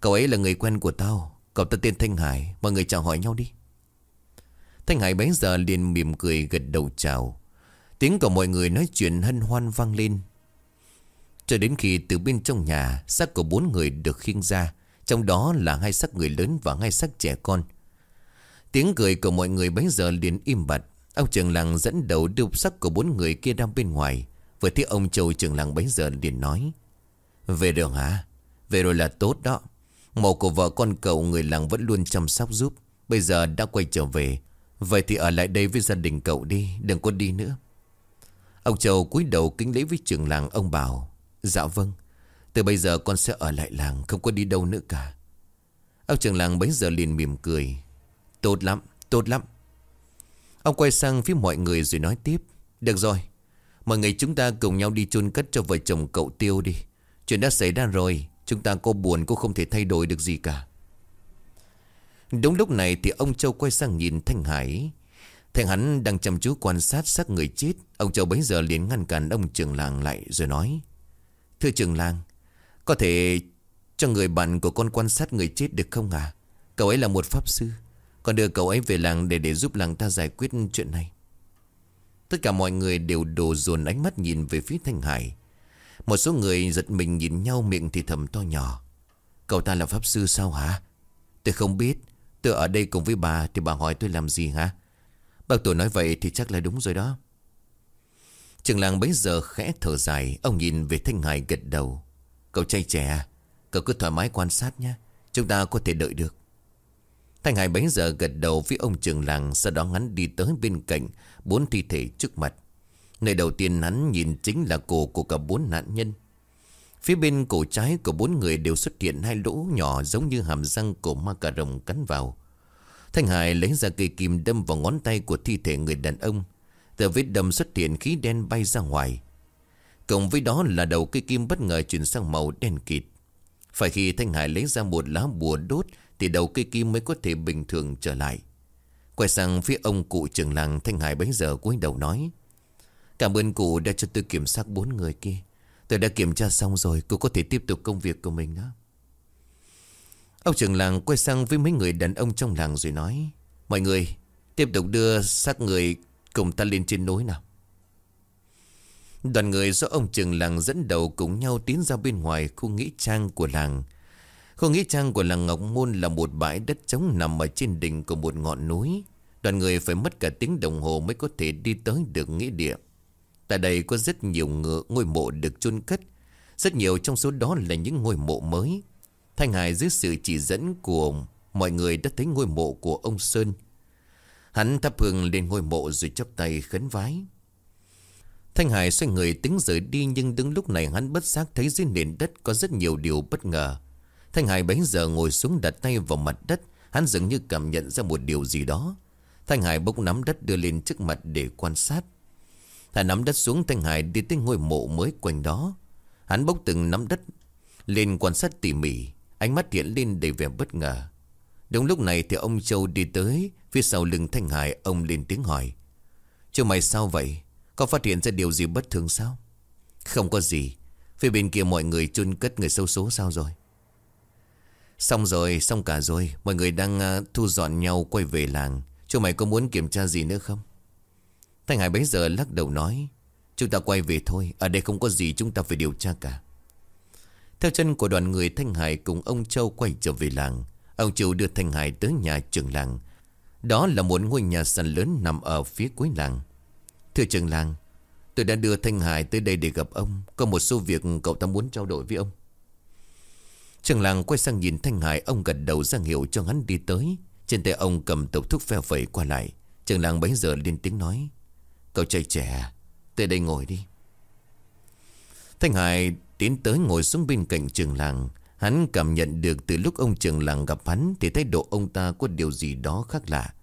Cậu ấy là người quen của tao. Cậu ta tên Thanh Hải. Mọi người chào hỏi nhau đi. Thanh Hải bấy giờ liền mỉm cười gật đầu chào. Tiếng của mọi người nói chuyện hân hoan vang lên. Cho đến khi từ bên trong nhà, xác của bốn người được khiêng ra. Trong đó là hai xác người lớn và hai xác trẻ con. Tiếng cười của mọi người bấy giờ liền im bặt. Ông trường làng dẫn đầu đưa xác của bốn người kia ra bên ngoài. Vừa thấy ông châu trường làng bấy giờ liền nói. Về được hả? Về rồi là tốt đó. Mộ của vợ con cậu người làng vẫn luôn chăm sóc giúp. Bây giờ đã quay trở về. Vậy thì ở lại đây với gia đình cậu đi Đừng có đi nữa Ông Châu cúi đầu kính lễ với trường làng Ông bảo Dạ vâng Từ bây giờ con sẽ ở lại làng Không có đi đâu nữa cả. Ông trưởng làng bấy giờ liền mỉm cười. Tốt lắm, tốt lắm. Ông quay sang phía mọi người rồi nói tiếp. Được rồi Mọi người chúng ta cùng nhau đi chôn cất cho vợ chồng cậu Tiêu đi. Chuyện đã xảy ra rồi Chúng ta có buồn cũng không thể thay đổi được gì cả. Đúng lúc này thì ông Châu quay sang nhìn Thanh Hải. Thanh hắn đang chăm chú quan sát xác người chết. Ông Châu bấy giờ liền ngăn cản ông trưởng làng lại rồi nói Thưa trường làng Có thể cho người bạn của con quan sát người chết được không à Cậu ấy là một pháp sư Con đưa cậu ấy về làng để để giúp làng ta giải quyết chuyện này. Tất cả mọi người đều đổ dồn ánh mắt nhìn về phía Thanh Hải. Một số người giật mình nhìn nhau miệng thì thầm to nhỏ. Cậu ta là pháp sư sao hả? Tôi không biết. Tôi ở đây cùng với bà Thì bà hỏi tôi làm gì hả? Bác tôi nói vậy thì chắc là đúng rồi đó. Trường làng bấy giờ khẽ thở dài. Ông nhìn về Thanh Hải gật đầu. Cậu trai trẻ à, Cậu cứ thoải mái quan sát nhé. Chúng ta có thể đợi được. Thanh Hải bấy giờ gật đầu với ông trường làng, Sau đó hắn đi tới bên cạnh Bốn thi thể trước mặt. Nơi đầu tiên hắn nhìn chính là cổ của cả bốn nạn nhân. Phía bên cổ trái của bốn người đều xuất hiện hai lỗ nhỏ giống như hàm răng của ma cà rồng cắn vào. Thanh Hải lấy ra cây kim đâm vào ngón tay của thi thể người đàn ông. Từ vết đâm xuất hiện khí đen bay ra ngoài. Cộng với đó là đầu cây kim bất ngờ chuyển sang màu đen kịt. Phải khi Thanh Hải lấy ra một lá bùa đốt thì đầu cây kim mới có thể bình thường trở lại. Quay sang phía ông cụ trưởng làng, Thanh Hải bấy giờ cúi đầu nói. Cảm ơn cụ đã cho tôi kiểm soát bốn người kia. Tôi đã kiểm tra xong rồi Cô có thể tiếp tục công việc của mình đó Ông trưởng làng quay sang với mấy người đàn ông trong làng rồi nói, Mọi người, Tiếp tục đưa xác người Cùng ta lên trên núi nào Đoàn người do ông trưởng làng dẫn đầu cùng nhau tiến ra bên ngoài khu nghĩa trang của làng. Khu nghĩa trang của làng Ngọc Môn là một bãi đất trống nằm ở trên đỉnh của một ngọn núi. Đoàn người phải mất cả tiếng đồng hồ mới có thể đi tới được nghĩa địa. Tại đây có rất nhiều ngựa, ngôi mộ được chôn cất. Rất nhiều trong số đó là những ngôi mộ mới. Thanh Hải dưới sự chỉ dẫn của mọi người đã thấy ngôi mộ của ông Sơn. Hắn thắp hương lên ngôi mộ rồi chắp tay khấn vái. Thanh Hải xoay người tính rời đi nhưng đứng lúc này hắn bất giác thấy dưới nền đất có rất nhiều điều bất ngờ. Thanh Hải bấy giờ ngồi xuống đặt tay vào mặt đất, hắn dường như cảm nhận ra một điều gì đó. Thanh Hải bốc nắm đất đưa lên trước mặt để quan sát. thả nắm đất xuống Thanh Hải đi tới ngôi mộ mới quanh đó. Hắn bốc từng nắm đất lên quan sát tỉ mỉ. Ánh mắt hiện lên đầy vẻ bất ngờ. Đúng lúc này thì ông Châu đi tới. Phía sau lưng Thanh Hải ông lên tiếng hỏi. Châu mày sao vậy? Có phát hiện ra điều gì bất thường sao? Không có gì. Phía bên kia mọi người chôn cất người sâu số sao rồi? Xong rồi, xong cả rồi. Mọi người đang à, thu dọn nhau quay về làng. Chú mày có muốn kiểm tra gì nữa không? Thanh Hải bấy giờ lắc đầu nói Chúng ta quay về thôi Ở đây không có gì chúng ta phải điều tra cả Theo chân của đoàn người Thanh Hải cùng ông Châu quay trở về làng Ông Châu đưa Thanh Hải tới nhà trường làng đó là một ngôi nhà sàn lớn nằm ở phía cuối làng. Thưa trưởng làng, Tôi đã đưa Thanh Hải tới đây để gặp ông. Có một số việc cậu ta muốn trao đổi với ông. Trường làng quay sang nhìn Thanh Hải, Ông gật đầu ra hiệu cho hắn đi tới. Trên tay ông cầm tộc thuốc phèo phẩy qua lại. Trường làng bấy giờ lên tiếng nói, Cậu trai trẻ, Tới đây ngồi đi. Thanh Hải tiến tới ngồi xuống bên cạnh trường làng. Hắn cảm nhận được từ lúc ông trường làng gặp hắn Thì thái độ ông ta có điều gì đó khác lạ.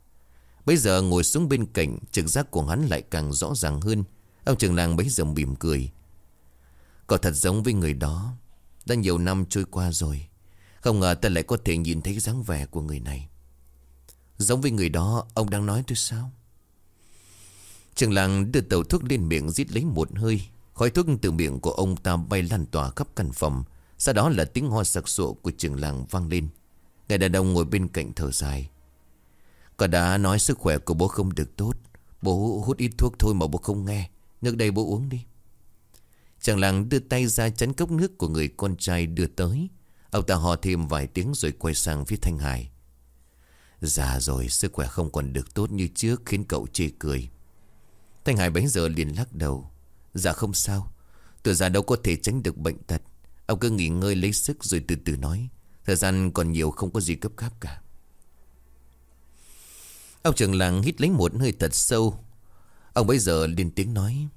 Bây giờ ngồi xuống bên cạnh, Trực giác của hắn lại càng rõ ràng hơn. Ông trường làng bấy giờ mỉm cười. Cậu thật giống với người đó. Đã nhiều năm trôi qua rồi. Không ngờ ta lại có thể nhìn thấy dáng vẻ của người này. Giống với người đó, Ông đang nói tôi sao? Trường làng đưa tàu thuốc lên miệng giết lấy một hơi. Khói thuốc từ miệng của ông ta bay lan tỏa khắp căn phòng. Sau đó là tiếng ho sặc sụa của trường làng vang lên. Người đàn ông ngồi bên cạnh thở dài. Cả đã nói sức khỏe của bố không được tốt. Bố hút ít thuốc thôi mà bố không nghe. Nước đây bố uống đi. Chàng làng đưa tay ra chắn cốc nước của người con trai đưa tới. Ông ta hò thêm vài tiếng rồi quay sang phía Thanh Hải. Già rồi, sức khỏe không còn được tốt như trước, khiến cậu chê cười. Thanh Hải bấy giờ liền lắc đầu. Dạ không sao. Tôi già đâu có thể tránh được bệnh tật. Ông cứ nghỉ ngơi lấy sức rồi từ từ nói. Thời gian còn nhiều không có gì cấp gáp cả. Ông trưởng làng hít lấy một hơi thật sâu. Ông bây giờ lên tiếng nói.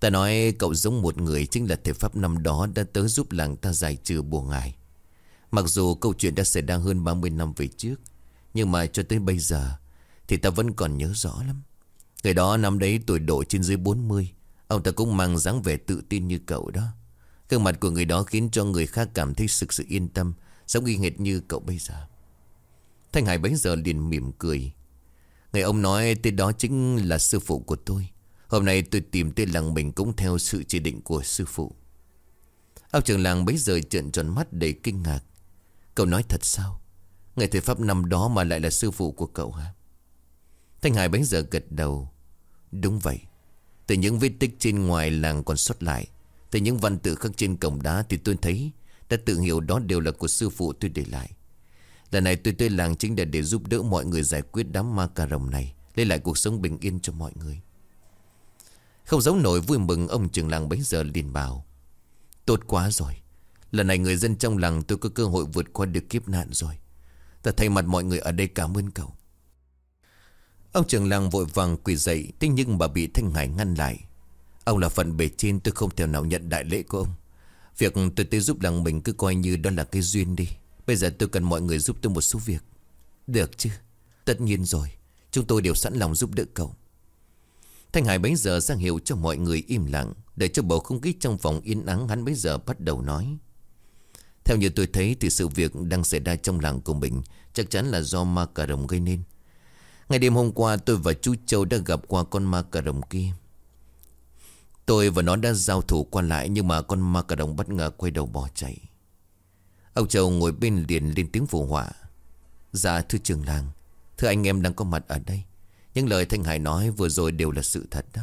Ta nói cậu giống một người Chính là thể pháp năm đó đã tới giúp làng ta giải trừ bùa ngại Mặc dù câu chuyện đã xảy ra hơn 30 năm về trước, Nhưng mà cho tới bây giờ Thì ta vẫn còn nhớ rõ lắm. Người đó năm đấy tuổi độ trên dưới 40 Ông ta cũng mang dáng vẻ tự tin như cậu đó. Cương mặt của người đó khiến cho người khác cảm thấy thực sự yên tâm, Giống y nghệt như cậu bây giờ. Thanh Hải bấy giờ liền mỉm cười. Người ông nói tên đó chính là sư phụ của tôi. Hôm nay tôi tìm tên làng mình cũng theo sự chỉ định của sư phụ. Ông trưởng làng bấy giờ trợn tròn mắt đầy kinh ngạc. Cậu nói thật sao? Người thầy Pháp năm đó mà lại là sư phụ của cậu hả? Thanh Hải bấy giờ gật đầu. Đúng vậy. Từ những vết tích trên ngoài làng còn xuất lại từ những văn tự khắc trên cổng đá Thì tôi thấy Đã tự hiểu đó đều là của sư phụ tôi để lại. Lần này tôi tới làng chính là để giúp đỡ mọi người giải quyết đám ma cà rồng này, Lấy lại cuộc sống bình yên cho mọi người. Không giấu nổi vui mừng, Ông trưởng làng bấy giờ liền bảo, Tốt quá rồi. Lần này người dân trong làng tôi có cơ hội vượt qua được kiếp nạn rồi. Ta thay mặt mọi người ở đây cảm ơn cậu. Ông trưởng làng vội vàng quỳ dậy, Thế nhưng bà bị Thanh Hải ngăn lại. Ông là phận bề trên, tôi không thể nào nhận đại lễ của ông. Việc tôi tới giúp làng mình cứ coi như đó là cái duyên đi. Bây giờ tôi cần mọi người giúp tôi một số việc. Được chứ? Tất nhiên rồi. Chúng tôi đều sẵn lòng giúp đỡ cậu. Thanh Hải bấy giờ sang hiệu cho mọi người im lặng, Để cho bầu không khí trong phòng yên ắng, Hắn bấy giờ bắt đầu nói. Theo như tôi thấy thì sự việc đang xảy ra trong làng của mình Chắc chắn là do ma cà rồng gây nên. Ngày đêm hôm qua, tôi và chú Châu đã gặp qua con ma cà rồng kia. Tôi và nó đã giao thủ qua lại Nhưng mà con ma cà đồng bất ngờ quay đầu bỏ chạy. Ông Châu ngồi bên liền lên tiếng phù họa. Dạ thưa trường làng, Thưa anh em đang có mặt ở đây. Những lời Thanh Hải nói vừa rồi đều là sự thật đó.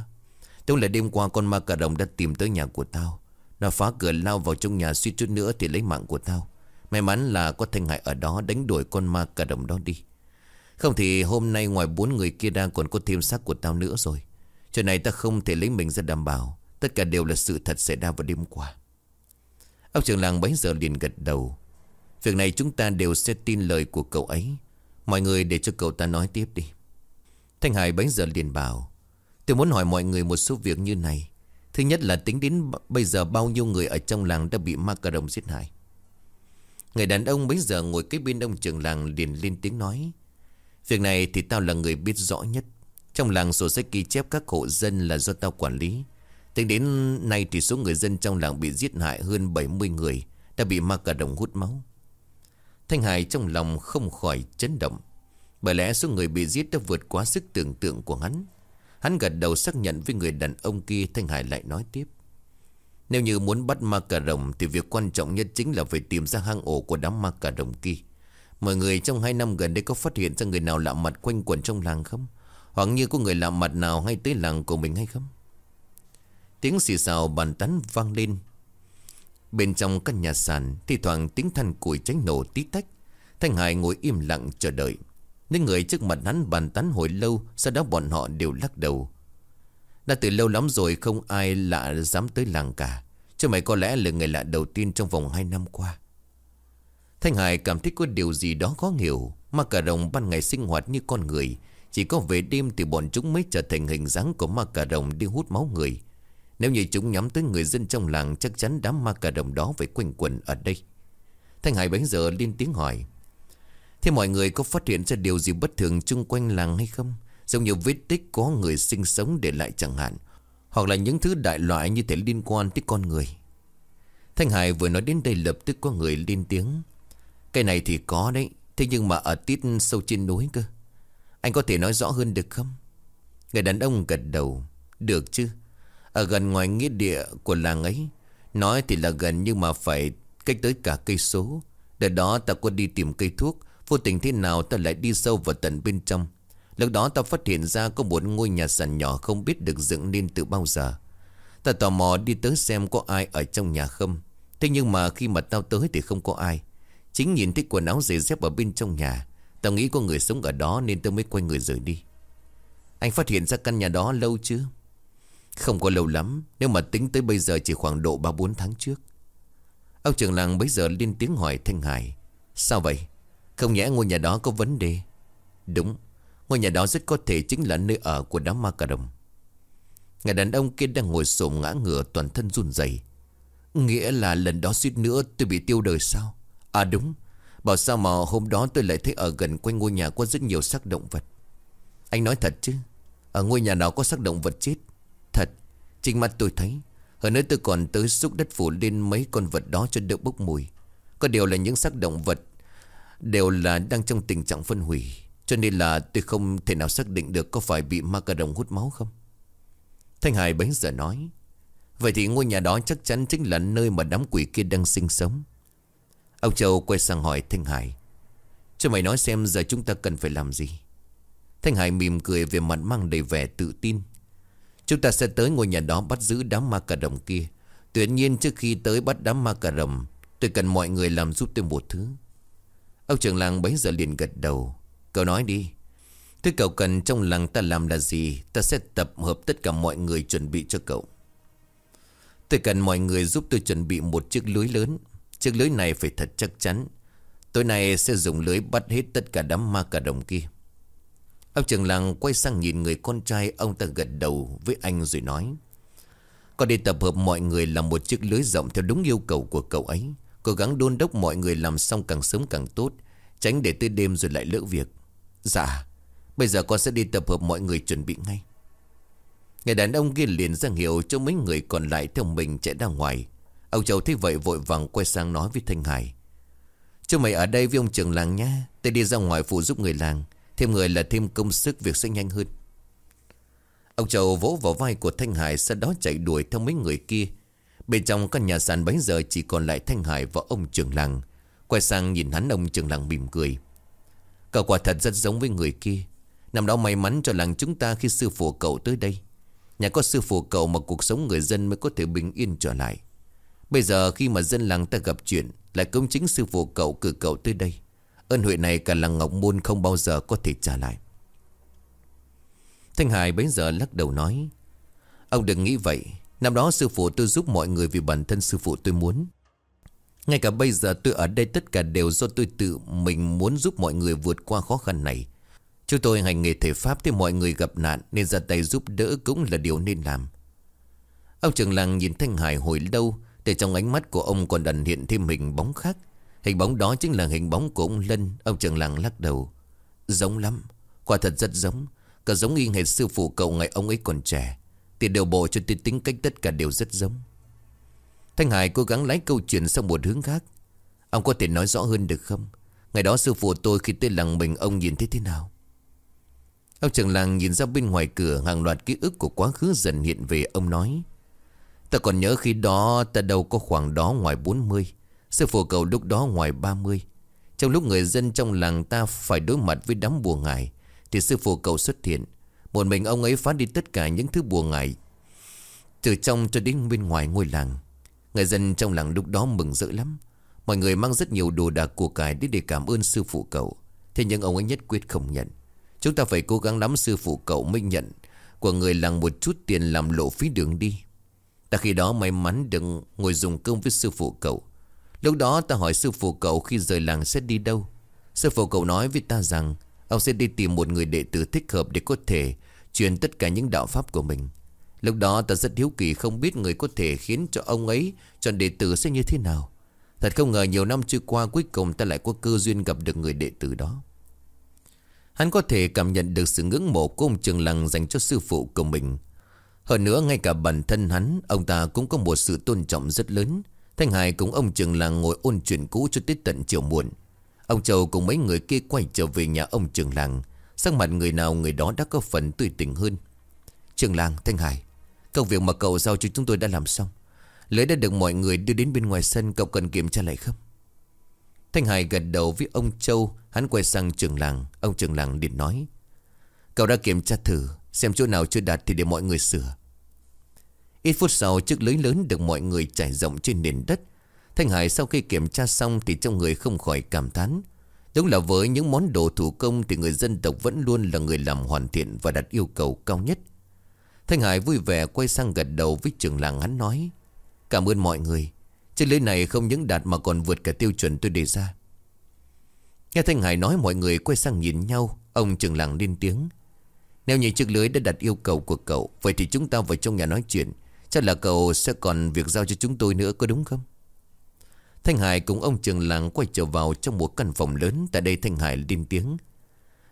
Đúng là đêm qua con ma cà đồng đã tìm tới nhà của tao. Nó phá cửa lao vào trong nhà suýt chút nữa thì lấy mạng của tao. May mắn là có Thanh Hải ở đó đánh đuổi con ma cà đồng đó đi. Không thì hôm nay ngoài bốn người kia đang còn có thêm xác của tao nữa rồi. Chuyện này ta không thể lấy mình ra đảm bảo. Tất cả đều là sự thật xảy ra vào đêm qua. Ông trưởng làng bấy giờ liền gật đầu. Việc này chúng ta đều sẽ tin lời của cậu ấy. Mọi người để cho cậu ta nói tiếp đi. Thanh Hải bấy giờ liền bảo, Tôi muốn hỏi mọi người một số việc như này. Thứ nhất là tính đến bây giờ bao nhiêu người ở trong làng đã bị ma cà rồng giết hại? Người đàn ông bấy giờ ngồi kế bên ông trưởng làng liền lên tiếng nói, Việc này thì tao là người biết rõ nhất. Trong làng sổ sách ghi chép các hộ dân là do tao quản lý. Tính đến nay thì số người dân trong làng bị giết hại hơn 70 người, Đã bị ma cà rồng hút máu. Thanh Hải trong lòng không khỏi chấn động. Bởi lẽ số người bị giết đã vượt quá sức tưởng tượng của hắn. Hắn gật đầu xác nhận với người đàn ông kia, Thanh Hải lại nói tiếp. Nếu như muốn bắt ma cà rồng Thì việc quan trọng nhất chính là phải tìm ra hang ổ của đám ma cà rồng kia. Mọi người trong hai năm gần đây có phát hiện ra người nào lạ mặt quanh quẩn trong làng không? Hoặc như có người lạ mặt nào hay tới làng của mình hay không? Tiếng xì xào bàn tán vang lên. Bên trong căn nhà sàn Thì thoảng tiếng than củi cháy nổ tí tách. Thanh Hải ngồi im lặng chờ đợi. Những người trước mặt hắn bàn tán hồi lâu, Sau đó bọn họ đều lắc đầu. Đã từ lâu lắm rồi Không ai lạ dám tới làng cả. Chứ mày có lẽ là người lạ đầu tiên Trong vòng 2 năm qua. Thanh Hải cảm thấy có điều gì đó khó hiểu. Mà cả rồng ban ngày sinh hoạt như con người chỉ có về đêm thì bọn chúng mới trở thành hình dáng của ma cà rồng đi hút máu người. Nếu như chúng nhắm tới người dân trong làng, Chắc chắn đám ma cà rồng đó phải quanh quẩn ở đây. Thanh Hải bấy giờ lên tiếng hỏi, Thế mọi người có phát hiện ra điều gì bất thường chung quanh làng hay không? Giống như vết tích có người sinh sống để lại chẳng hạn, Hoặc là những thứ đại loại như thể liên quan tới con người. Thanh Hải vừa nói đến đây lập tức có người lên tiếng, Cái này thì có đấy, Thế nhưng mà ở tít sâu trên núi cơ. Anh có thể nói rõ hơn được không? Người đàn ông gật đầu. Được chứ. Ở gần ngoài nghĩa địa của làng ấy, Nói thì là gần nhưng mà phải cách tới cả cây số. Đợt đó ta có đi tìm cây thuốc, Vô tình thế nào ta lại đi sâu vào tận bên trong. Lúc đó ta phát hiện ra có một ngôi nhà sàn nhỏ không biết được dựng nên từ bao giờ. Ta tò mò đi tới xem có ai ở trong nhà không. Thế nhưng mà khi mà tao tới thì không có ai. Chính nhìn thấy quần áo giày dép ở bên trong nhà. Tao nghĩ có người sống ở đó nên tao mới quay người rời đi. Anh phát hiện ra căn nhà đó lâu chưa? Không có lâu lắm, Nếu mà tính tới bây giờ chỉ khoảng độ 3-4 tháng trước. Ông trưởng làng bấy giờ lên tiếng hỏi Thanh Hải, Sao vậy? Không nhẽ ngôi nhà đó có vấn đề? Đúng, Ngôi nhà đó rất có thể chính là nơi ở của đám ma cà đồng. Người đàn ông kia đang ngồi sổm ngã ngửa toàn thân run rẩy. Nghĩa là lần đó suýt nữa tôi bị tiêu đời sao? À đúng Bảo sao mà hôm đó tôi lại thấy ở gần quanh ngôi nhà có rất nhiều xác động vật. Anh nói thật chứ, Ở ngôi nhà nào có xác động vật chết? Thật, Chính mắt tôi thấy, Hơn nữa tôi còn tới xúc đất phủ lên mấy con vật đó cho đỡ bốc mùi. Có điều là những xác động vật Đều là đang trong tình trạng phân hủy, Cho nên là tôi không thể nào xác định được Có phải bị ma cà đồng hút máu không. Thanh Hải bấy giờ nói, Vậy thì ngôi nhà đó chắc chắn chính là nơi mà đám quỷ kia đang sinh sống. Ông Châu quay sang hỏi Thanh Hải. Cho mày nói xem giờ chúng ta cần phải làm gì. Thanh Hải mỉm cười về mặt mang đầy vẻ tự tin. Chúng ta sẽ tới ngôi nhà đó bắt giữ đám ma cà rồng kia. Tuy nhiên trước khi tới bắt đám ma cà rồng, Tôi cần mọi người làm giúp tôi một thứ. Ông trưởng làng bấy giờ liền gật đầu. Cậu nói đi. Thứ cậu cần trong làng ta làm là gì, Ta sẽ tập hợp tất cả mọi người chuẩn bị cho cậu. Tôi cần mọi người giúp tôi chuẩn bị một chiếc lưới lớn. Chiếc lưới này phải thật chắc chắn. Tối nay sẽ dùng lưới bắt hết tất cả đám ma cà đồng kia. Ông trường làng quay sang nhìn người con trai Ông ta gật đầu với anh rồi nói Con đi tập hợp mọi người làm một chiếc lưới rộng Theo đúng yêu cầu của cậu ấy. Cố gắng đôn đốc mọi người làm xong càng sớm càng tốt, Tránh để tới đêm rồi lại lỡ việc. Dạ Bây giờ con sẽ đi tập hợp mọi người chuẩn bị ngay. Người đàn ông kia liền ra hiệu cho mấy người còn lại theo mình chạy ra ngoài. Ông Châu thấy vậy vội vàng quay sang nói với Thanh Hải. Chú mày ở đây với ông trưởng làng nhé. Tôi đi ra ngoài phụ giúp người làng. Thêm người là thêm công sức, việc sẽ nhanh hơn. Ông Châu vỗ vào vai của Thanh Hải, Sau đó chạy đuổi theo mấy người kia. Bên trong căn nhà sàn bấy giờ chỉ còn lại Thanh Hải và ông trưởng làng. Quay sang nhìn hắn, ông trưởng làng mỉm cười. Cậu quả thật rất giống với người kia. Năm đó may mắn cho làng chúng ta khi sư phụ cậu tới đây. Nhà có sư phụ cậu mà cuộc sống người dân mới có thể bình yên trở lại. Bây giờ khi mà dân làng ta gặp chuyện, Lại công chính sư phụ cậu cử cậu tới đây. Ơn huệ này cả làng Ngọc Môn không bao giờ có thể trả lại. Thanh Hải bấy giờ lắc đầu nói, Ông đừng nghĩ vậy. Năm đó sư phụ tôi giúp mọi người vì bản thân sư phụ tôi muốn. Ngay cả bây giờ tôi ở đây tất cả đều do tôi tự mình muốn giúp mọi người vượt qua khó khăn này. Chúng tôi hành nghề thể pháp thì mọi người gặp nạn Nên ra tay giúp đỡ cũng là điều nên làm. Ông trưởng làng nhìn Thanh Hải hồi lâu từ trong ánh mắt của ông còn đần hiện thêm hình bóng khác. Hình bóng đó chính là hình bóng của ông Lân. Ông trưởng làng lắc đầu. Giống lắm. Quả thật rất giống. Cả giống y hệt sư phụ cậu ngày ông ấy còn trẻ. Tiền đều bộ cho tôi tính cách tất cả đều rất giống. Thanh Hải cố gắng lái câu chuyện sang một hướng khác. Ông có thể nói rõ hơn được không? Ngày đó sư phụ tôi khi tới làng mình, Ông nhìn thấy thế nào? Ông trưởng làng nhìn ra bên ngoài cửa, Hàng loạt ký ức của quá khứ dần hiện về, Ông nói. Ta còn nhớ khi đó ta đâu có khoảng đó ngoài 40 Sư phụ cậu lúc đó ngoài 30 Trong lúc người dân trong làng ta phải đối mặt với đám bùa ngải, Thì sư phụ cậu xuất hiện. Một mình ông ấy phá đi tất cả những thứ bùa ngải, Từ trong cho đến bên ngoài ngôi làng. Người dân trong làng lúc đó mừng rỡ lắm. Mọi người mang rất nhiều đồ đạc của cải để để cảm ơn sư phụ cậu. Thế nhưng ông ấy nhất quyết không nhận. Chúng ta phải cố gắng lắm, sư phụ cậu mới nhận. Của người làng một chút tiền làm lộ phí đường đi. Ta khi đó may mắn được ngồi dùng cơm với sư phụ cậu. Lúc đó ta hỏi sư phụ cậu khi rời làng sẽ đi đâu. Sư phụ cậu nói với ta rằng, Ông sẽ đi tìm một người đệ tử thích hợp để có thể Truyền tất cả những đạo pháp của mình. Lúc đó ta rất hiếu kỳ không biết người có thể khiến cho ông ấy chọn đệ tử sẽ như thế nào. Thật không ngờ nhiều năm trôi qua cuối cùng ta lại có cơ duyên gặp được người đệ tử đó. Hắn có thể cảm nhận được sự ngưỡng mộ của ông Trường Lăng dành cho sư phụ của mình. Hơn nữa ngay cả bản thân hắn, ông ta cũng có một sự tôn trọng rất lớn. Thanh Hải cùng ông Trường làng ngồi ôn chuyện cũ cho tới tận chiều muộn. Ông Châu cùng mấy người kia quay trở về nhà ông Trường làng Sắc mặt người nào người đó đã có phần tươi tỉnh hơn. Trường làng Thanh Hải, công việc mà cậu giao cho chúng tôi đã làm xong. Lưới đã được mọi người đưa đến bên ngoài sân Cậu cần kiểm tra lại không Thanh Hải gật đầu với ông Châu Hắn quay sang trường làng Ông trường làng liền nói Cậu đã kiểm tra thử Xem chỗ nào chưa đạt thì để mọi người sửa. Ít phút sau, chiếc lưới lớn được mọi người trải rộng trên nền đất. Thanh Hải sau khi kiểm tra xong Thì trong người không khỏi cảm thán. Đúng là với những món đồ thủ công Thì người dân tộc vẫn luôn là người làm hoàn thiện Và đặt yêu cầu cao nhất. Thanh Hải vui vẻ quay sang gật đầu với trường làng hắn nói, Cảm ơn mọi người. Chiếc lưới này không những đạt mà còn vượt cả tiêu chuẩn tôi đề ra. Nghe Thanh Hải nói, mọi người quay sang nhìn nhau. Ông trường làng lên tiếng nếu như chiếc lưới đã đặt yêu cầu của cậu, Vậy thì chúng ta vào trong nhà nói chuyện. Chắc là cậu sẽ còn việc giao cho chúng tôi nữa, có đúng không? Thanh Hải cùng ông trường làng quay trở vào trong một căn phòng lớn, Tại đây Thanh Hải lên tiếng.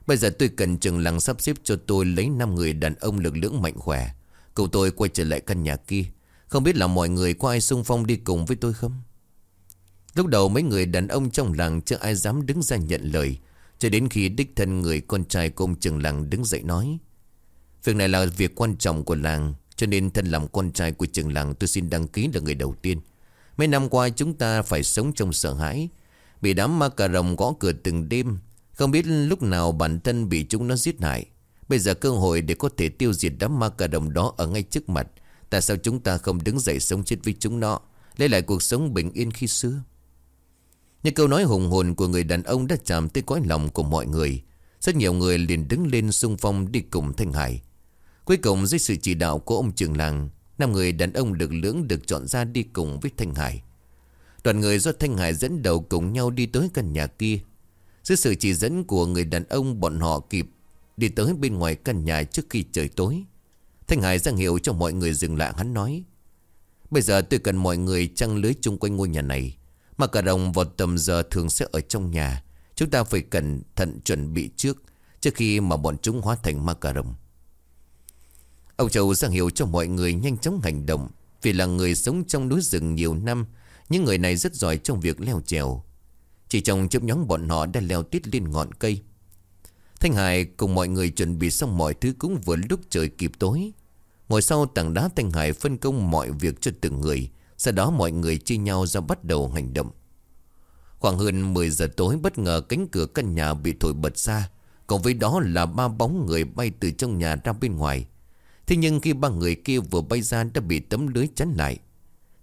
Bây giờ tôi cần trường làng sắp xếp cho tôi lấy 5 người đàn ông lực lưỡng mạnh khỏe. Cậu tôi quay trở lại căn nhà kia. Không biết là mọi người có ai xung phong đi cùng với tôi không? Lúc đầu mấy người đàn ông trong làng chưa ai dám đứng ra nhận lời. Cho đến khi đích thân người con trai của ông trường làng đứng dậy nói Việc này là việc quan trọng của làng, Cho nên thân làm con trai của trường làng tôi xin đăng ký là người đầu tiên. Mấy năm qua chúng ta phải sống trong sợ hãi. Bị đám ma cà rồng gõ cửa từng đêm, Không biết lúc nào bản thân bị chúng nó giết hại. Bây giờ cơ hội để có thể tiêu diệt đám ma cà rồng đó ở ngay trước mặt. Tại sao chúng ta không đứng dậy sống chết với chúng nó, Lấy lại cuộc sống bình yên khi xưa? Những câu nói hùng hồn của người đàn ông đã chạm tới cõi lòng của mọi người. Rất nhiều người liền đứng lên xung phong đi cùng Thanh Hải. Cuối cùng dưới sự chỉ đạo của ông trường làng, năm người đàn ông được lưỡng được chọn ra đi cùng với Thanh Hải. Đoàn người do Thanh Hải dẫn đầu cùng nhau đi tới căn nhà kia. Dưới sự chỉ dẫn của người đàn ông bọn họ kịp Đi tới bên ngoài căn nhà trước khi trời tối Thanh Hải ra hiệu cho mọi người dừng lại. Hắn nói Bây giờ tôi cần mọi người trăng lưới chung quanh ngôi nhà này Mà cả đồng vào tầm giờ thường sẽ ở trong nhà. Chúng ta phải cẩn thận chuẩn bị trước Trước khi mà bọn chúng hóa thành ma cà rồng. Ông Châu ra hiệu cho mọi người nhanh chóng hành động, Vì là người sống trong núi rừng nhiều năm, Những người này rất giỏi trong việc leo trèo. Chỉ trong chớp nhóm bọn họ đã leo tít lên ngọn cây. Thanh Hải cùng mọi người chuẩn bị xong mọi thứ cũng vừa lúc trời kịp tối. Ngồi sau tảng đá Thanh Hải phân công mọi việc cho từng người, Sau đó mọi người chia nhau ra bắt đầu hành động. Khoảng hơn 10 giờ tối, bất ngờ cánh cửa căn nhà bị thổi bật ra Cộng với đó là ba bóng người bay từ trong nhà ra bên ngoài. Thế nhưng khi ba người kia vừa bay ra đã bị tấm lưới chắn lại.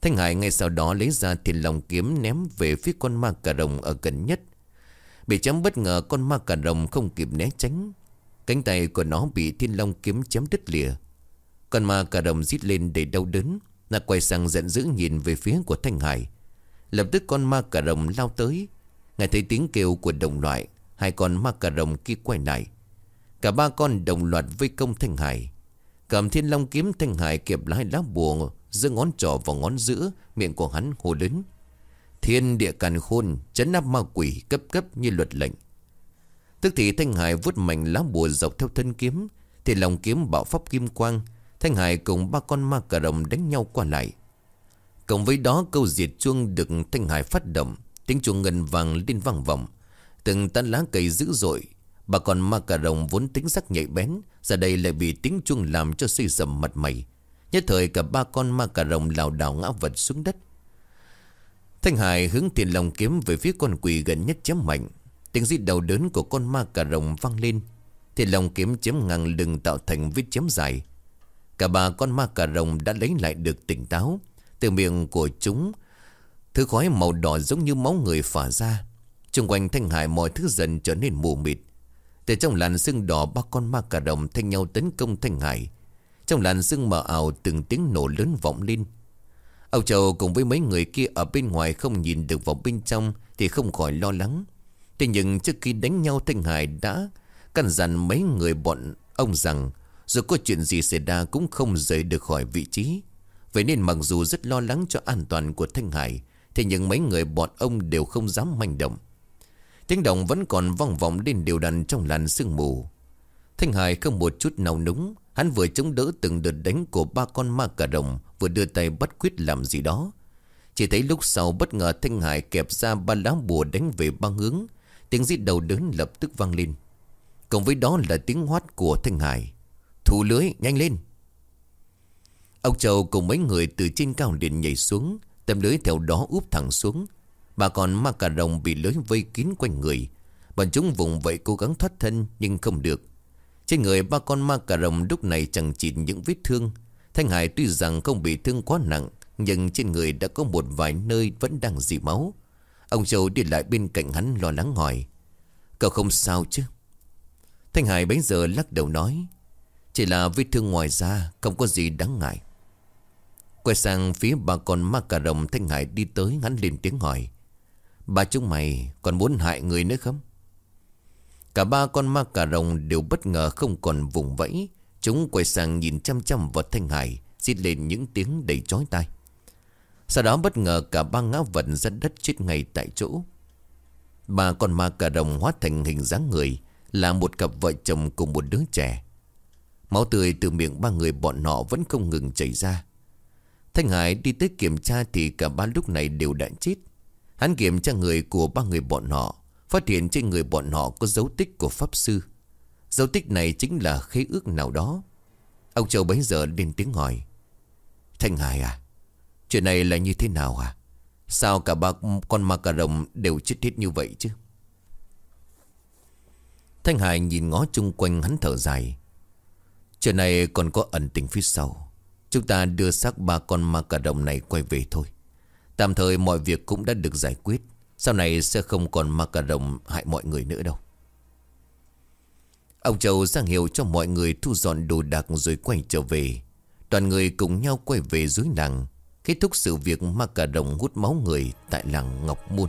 Thanh Hải ngay sau đó lấy ra thiền lòng kiếm ném về phía con ma cà rồng ở gần nhất. Bị chém bất ngờ, con ma cà rồng không kịp né tránh. Cánh tay của nó bị thiên long kiếm chém đứt lìa. Con ma cà rồng rít lên để đau đớn, Nó quay sang giận dữ nhìn về phía của Thanh Hải. Lập tức con ma cà rồng lao tới. Nghe thấy tiếng kêu của đồng loại, Hai con ma cà rồng kia quay lại. Cả ba con đồng loạt vây công Thanh Hải. Cầm thiên long kiếm Thanh Hải kẹp lái lá bùa giữa ngón trỏ vào ngón giữa, Miệng của hắn hồ lớn. Thiên địa càn khôn, Chấn áp ma quỷ cấp cấp như luật lệnh. Tức thì Thanh Hải vút mạnh lá bùa dọc theo thân kiếm, Thì long kiếm bạo pháp kim quang, Thanh Hải cùng ba con ma cà rồng đánh nhau qua lại. Cộng với đó, câu diệt chuông được Thanh Hải phát động, Tiếng chuông ngân vàng lên vang vọng, Từng tan lá cây dữ dội Bà con ma cà rồng vốn tính sắc nhạy bén, Giờ đây lại bị tiếng chuông làm cho suy sầm mặt mày. Nhất thời cả ba con ma cà rồng lảo đảo ngã vật xuống đất. Thanh Hải hướng tiền lòng kiếm về phía con quỷ gần nhất chém mạnh. Tiếng rít đầu đớn của con ma cà rồng vang lên. Thì lòng kiếm chém ngang lưng tạo thành vết chém dài. Cả ba con ma cà rồng đã lấy lại được tỉnh táo. Từ miệng của chúng, Thứ khói màu đỏ giống như máu người phả ra. Trung quanh Thanh Hải mọi thứ dần trở nên mù mịt. Từ trong làn sương đỏ, ba con ma cà rồng thanh nhau tấn công Thanh Hải. Trong làn sương mờ ảo, từng tiếng nổ lớn vọng lên. Âu Châu cùng với mấy người kia ở bên ngoài không nhìn được vào bên trong Thì không khỏi lo lắng. Thế nhưng trước khi đánh nhau, Thanh Hải đã căn dặn mấy người bọn ông rằng Dù có chuyện gì xảy ra cũng không rời được khỏi vị trí. Vậy nên mặc dù rất lo lắng cho an toàn của Thanh Hải, Thế nhưng mấy người bọn ông đều không dám manh động. Tiếng động vẫn còn vang vọng lên đều đặn trong làn sương mù. Thanh Hải không một chút nào núng, Hắn vừa chống đỡ từng đợt đánh của ba con ma cà rồng, Vừa đưa tay bắt quyết làm gì đó. Chỉ thấy lúc sau bất ngờ Thanh Hải kẹp ra ba lá bùa đánh về ba hướng, Tiếng giết đầu đớn lập tức vang lên. Cộng với đó là tiếng hoát của Thanh Hải. Thủ lưới, nhanh lên! Ông Châu cùng mấy người từ trên cao điện nhảy xuống Tầm lưới theo đó úp thẳng xuống Bà còn ma cà rồng bị lưới vây kín quanh người. Bọn chúng vùng vẫy cố gắng thoát thân, Nhưng không được. Trên người ba con ma cà rồng lúc này chẳng chỉ những vết thương. Thanh Hải tuy rằng không bị thương quá nặng, Nhưng trên người đã có một vài nơi vẫn đang dì máu. Ông Châu đi lại bên cạnh hắn lo lắng hỏi, Cậu không sao chứ? Thanh Hải bấy giờ lắc đầu nói, Chỉ là vết thương ngoài da, Không có gì đáng ngại. Quay sang phía bà con ma cà rồng, Thanh Hải đi tới, hắn lên tiếng hỏi ba chúng mày còn muốn hại người nữa không? Cả ba con ma cà rồng đều bất ngờ không còn vùng vẫy. Chúng quay sang nhìn chăm chăm vào Thanh Hải, Xít lên những tiếng đầy chói tai. Sau đó bất ngờ cả ba ngã vật ra đất chết ngay tại chỗ. Ba con ma cà rồng hóa thành hình dáng người, Là một cặp vợ chồng cùng một đứa trẻ. Máu tươi từ miệng ba người bọn họ vẫn không ngừng chảy ra. Thanh Hải đi tới kiểm tra thì cả ba lúc này đều đã chết. Hắn kiểm tra người của ba người bọn họ, Phát hiện trên người bọn họ có dấu tích của Pháp Sư. Dấu tích này chính là khế ước nào đó. Ông Châu bấy giờ lên tiếng hỏi, Thanh Hải à Chuyện này là như thế nào à? Sao cả ba con ma cà rồng đều chết hết như vậy chứ? Thanh Hải nhìn ngó chung quanh hắn thở dài, Chuyện này còn có ẩn tình phía sau. Chúng ta đưa xác ba con ma cà rồng này quay về thôi. Tạm thời mọi việc cũng đã được giải quyết. Sau này sẽ không còn ma cà rồng hại mọi người nữa đâu. Ông Châu giang hiệu cho mọi người thu dọn đồ đạc rồi quay trở về. Toàn người cùng nhau quay về dưới làng, Kết thúc sự việc ma cà rồng hút máu người tại làng Ngọc Môn.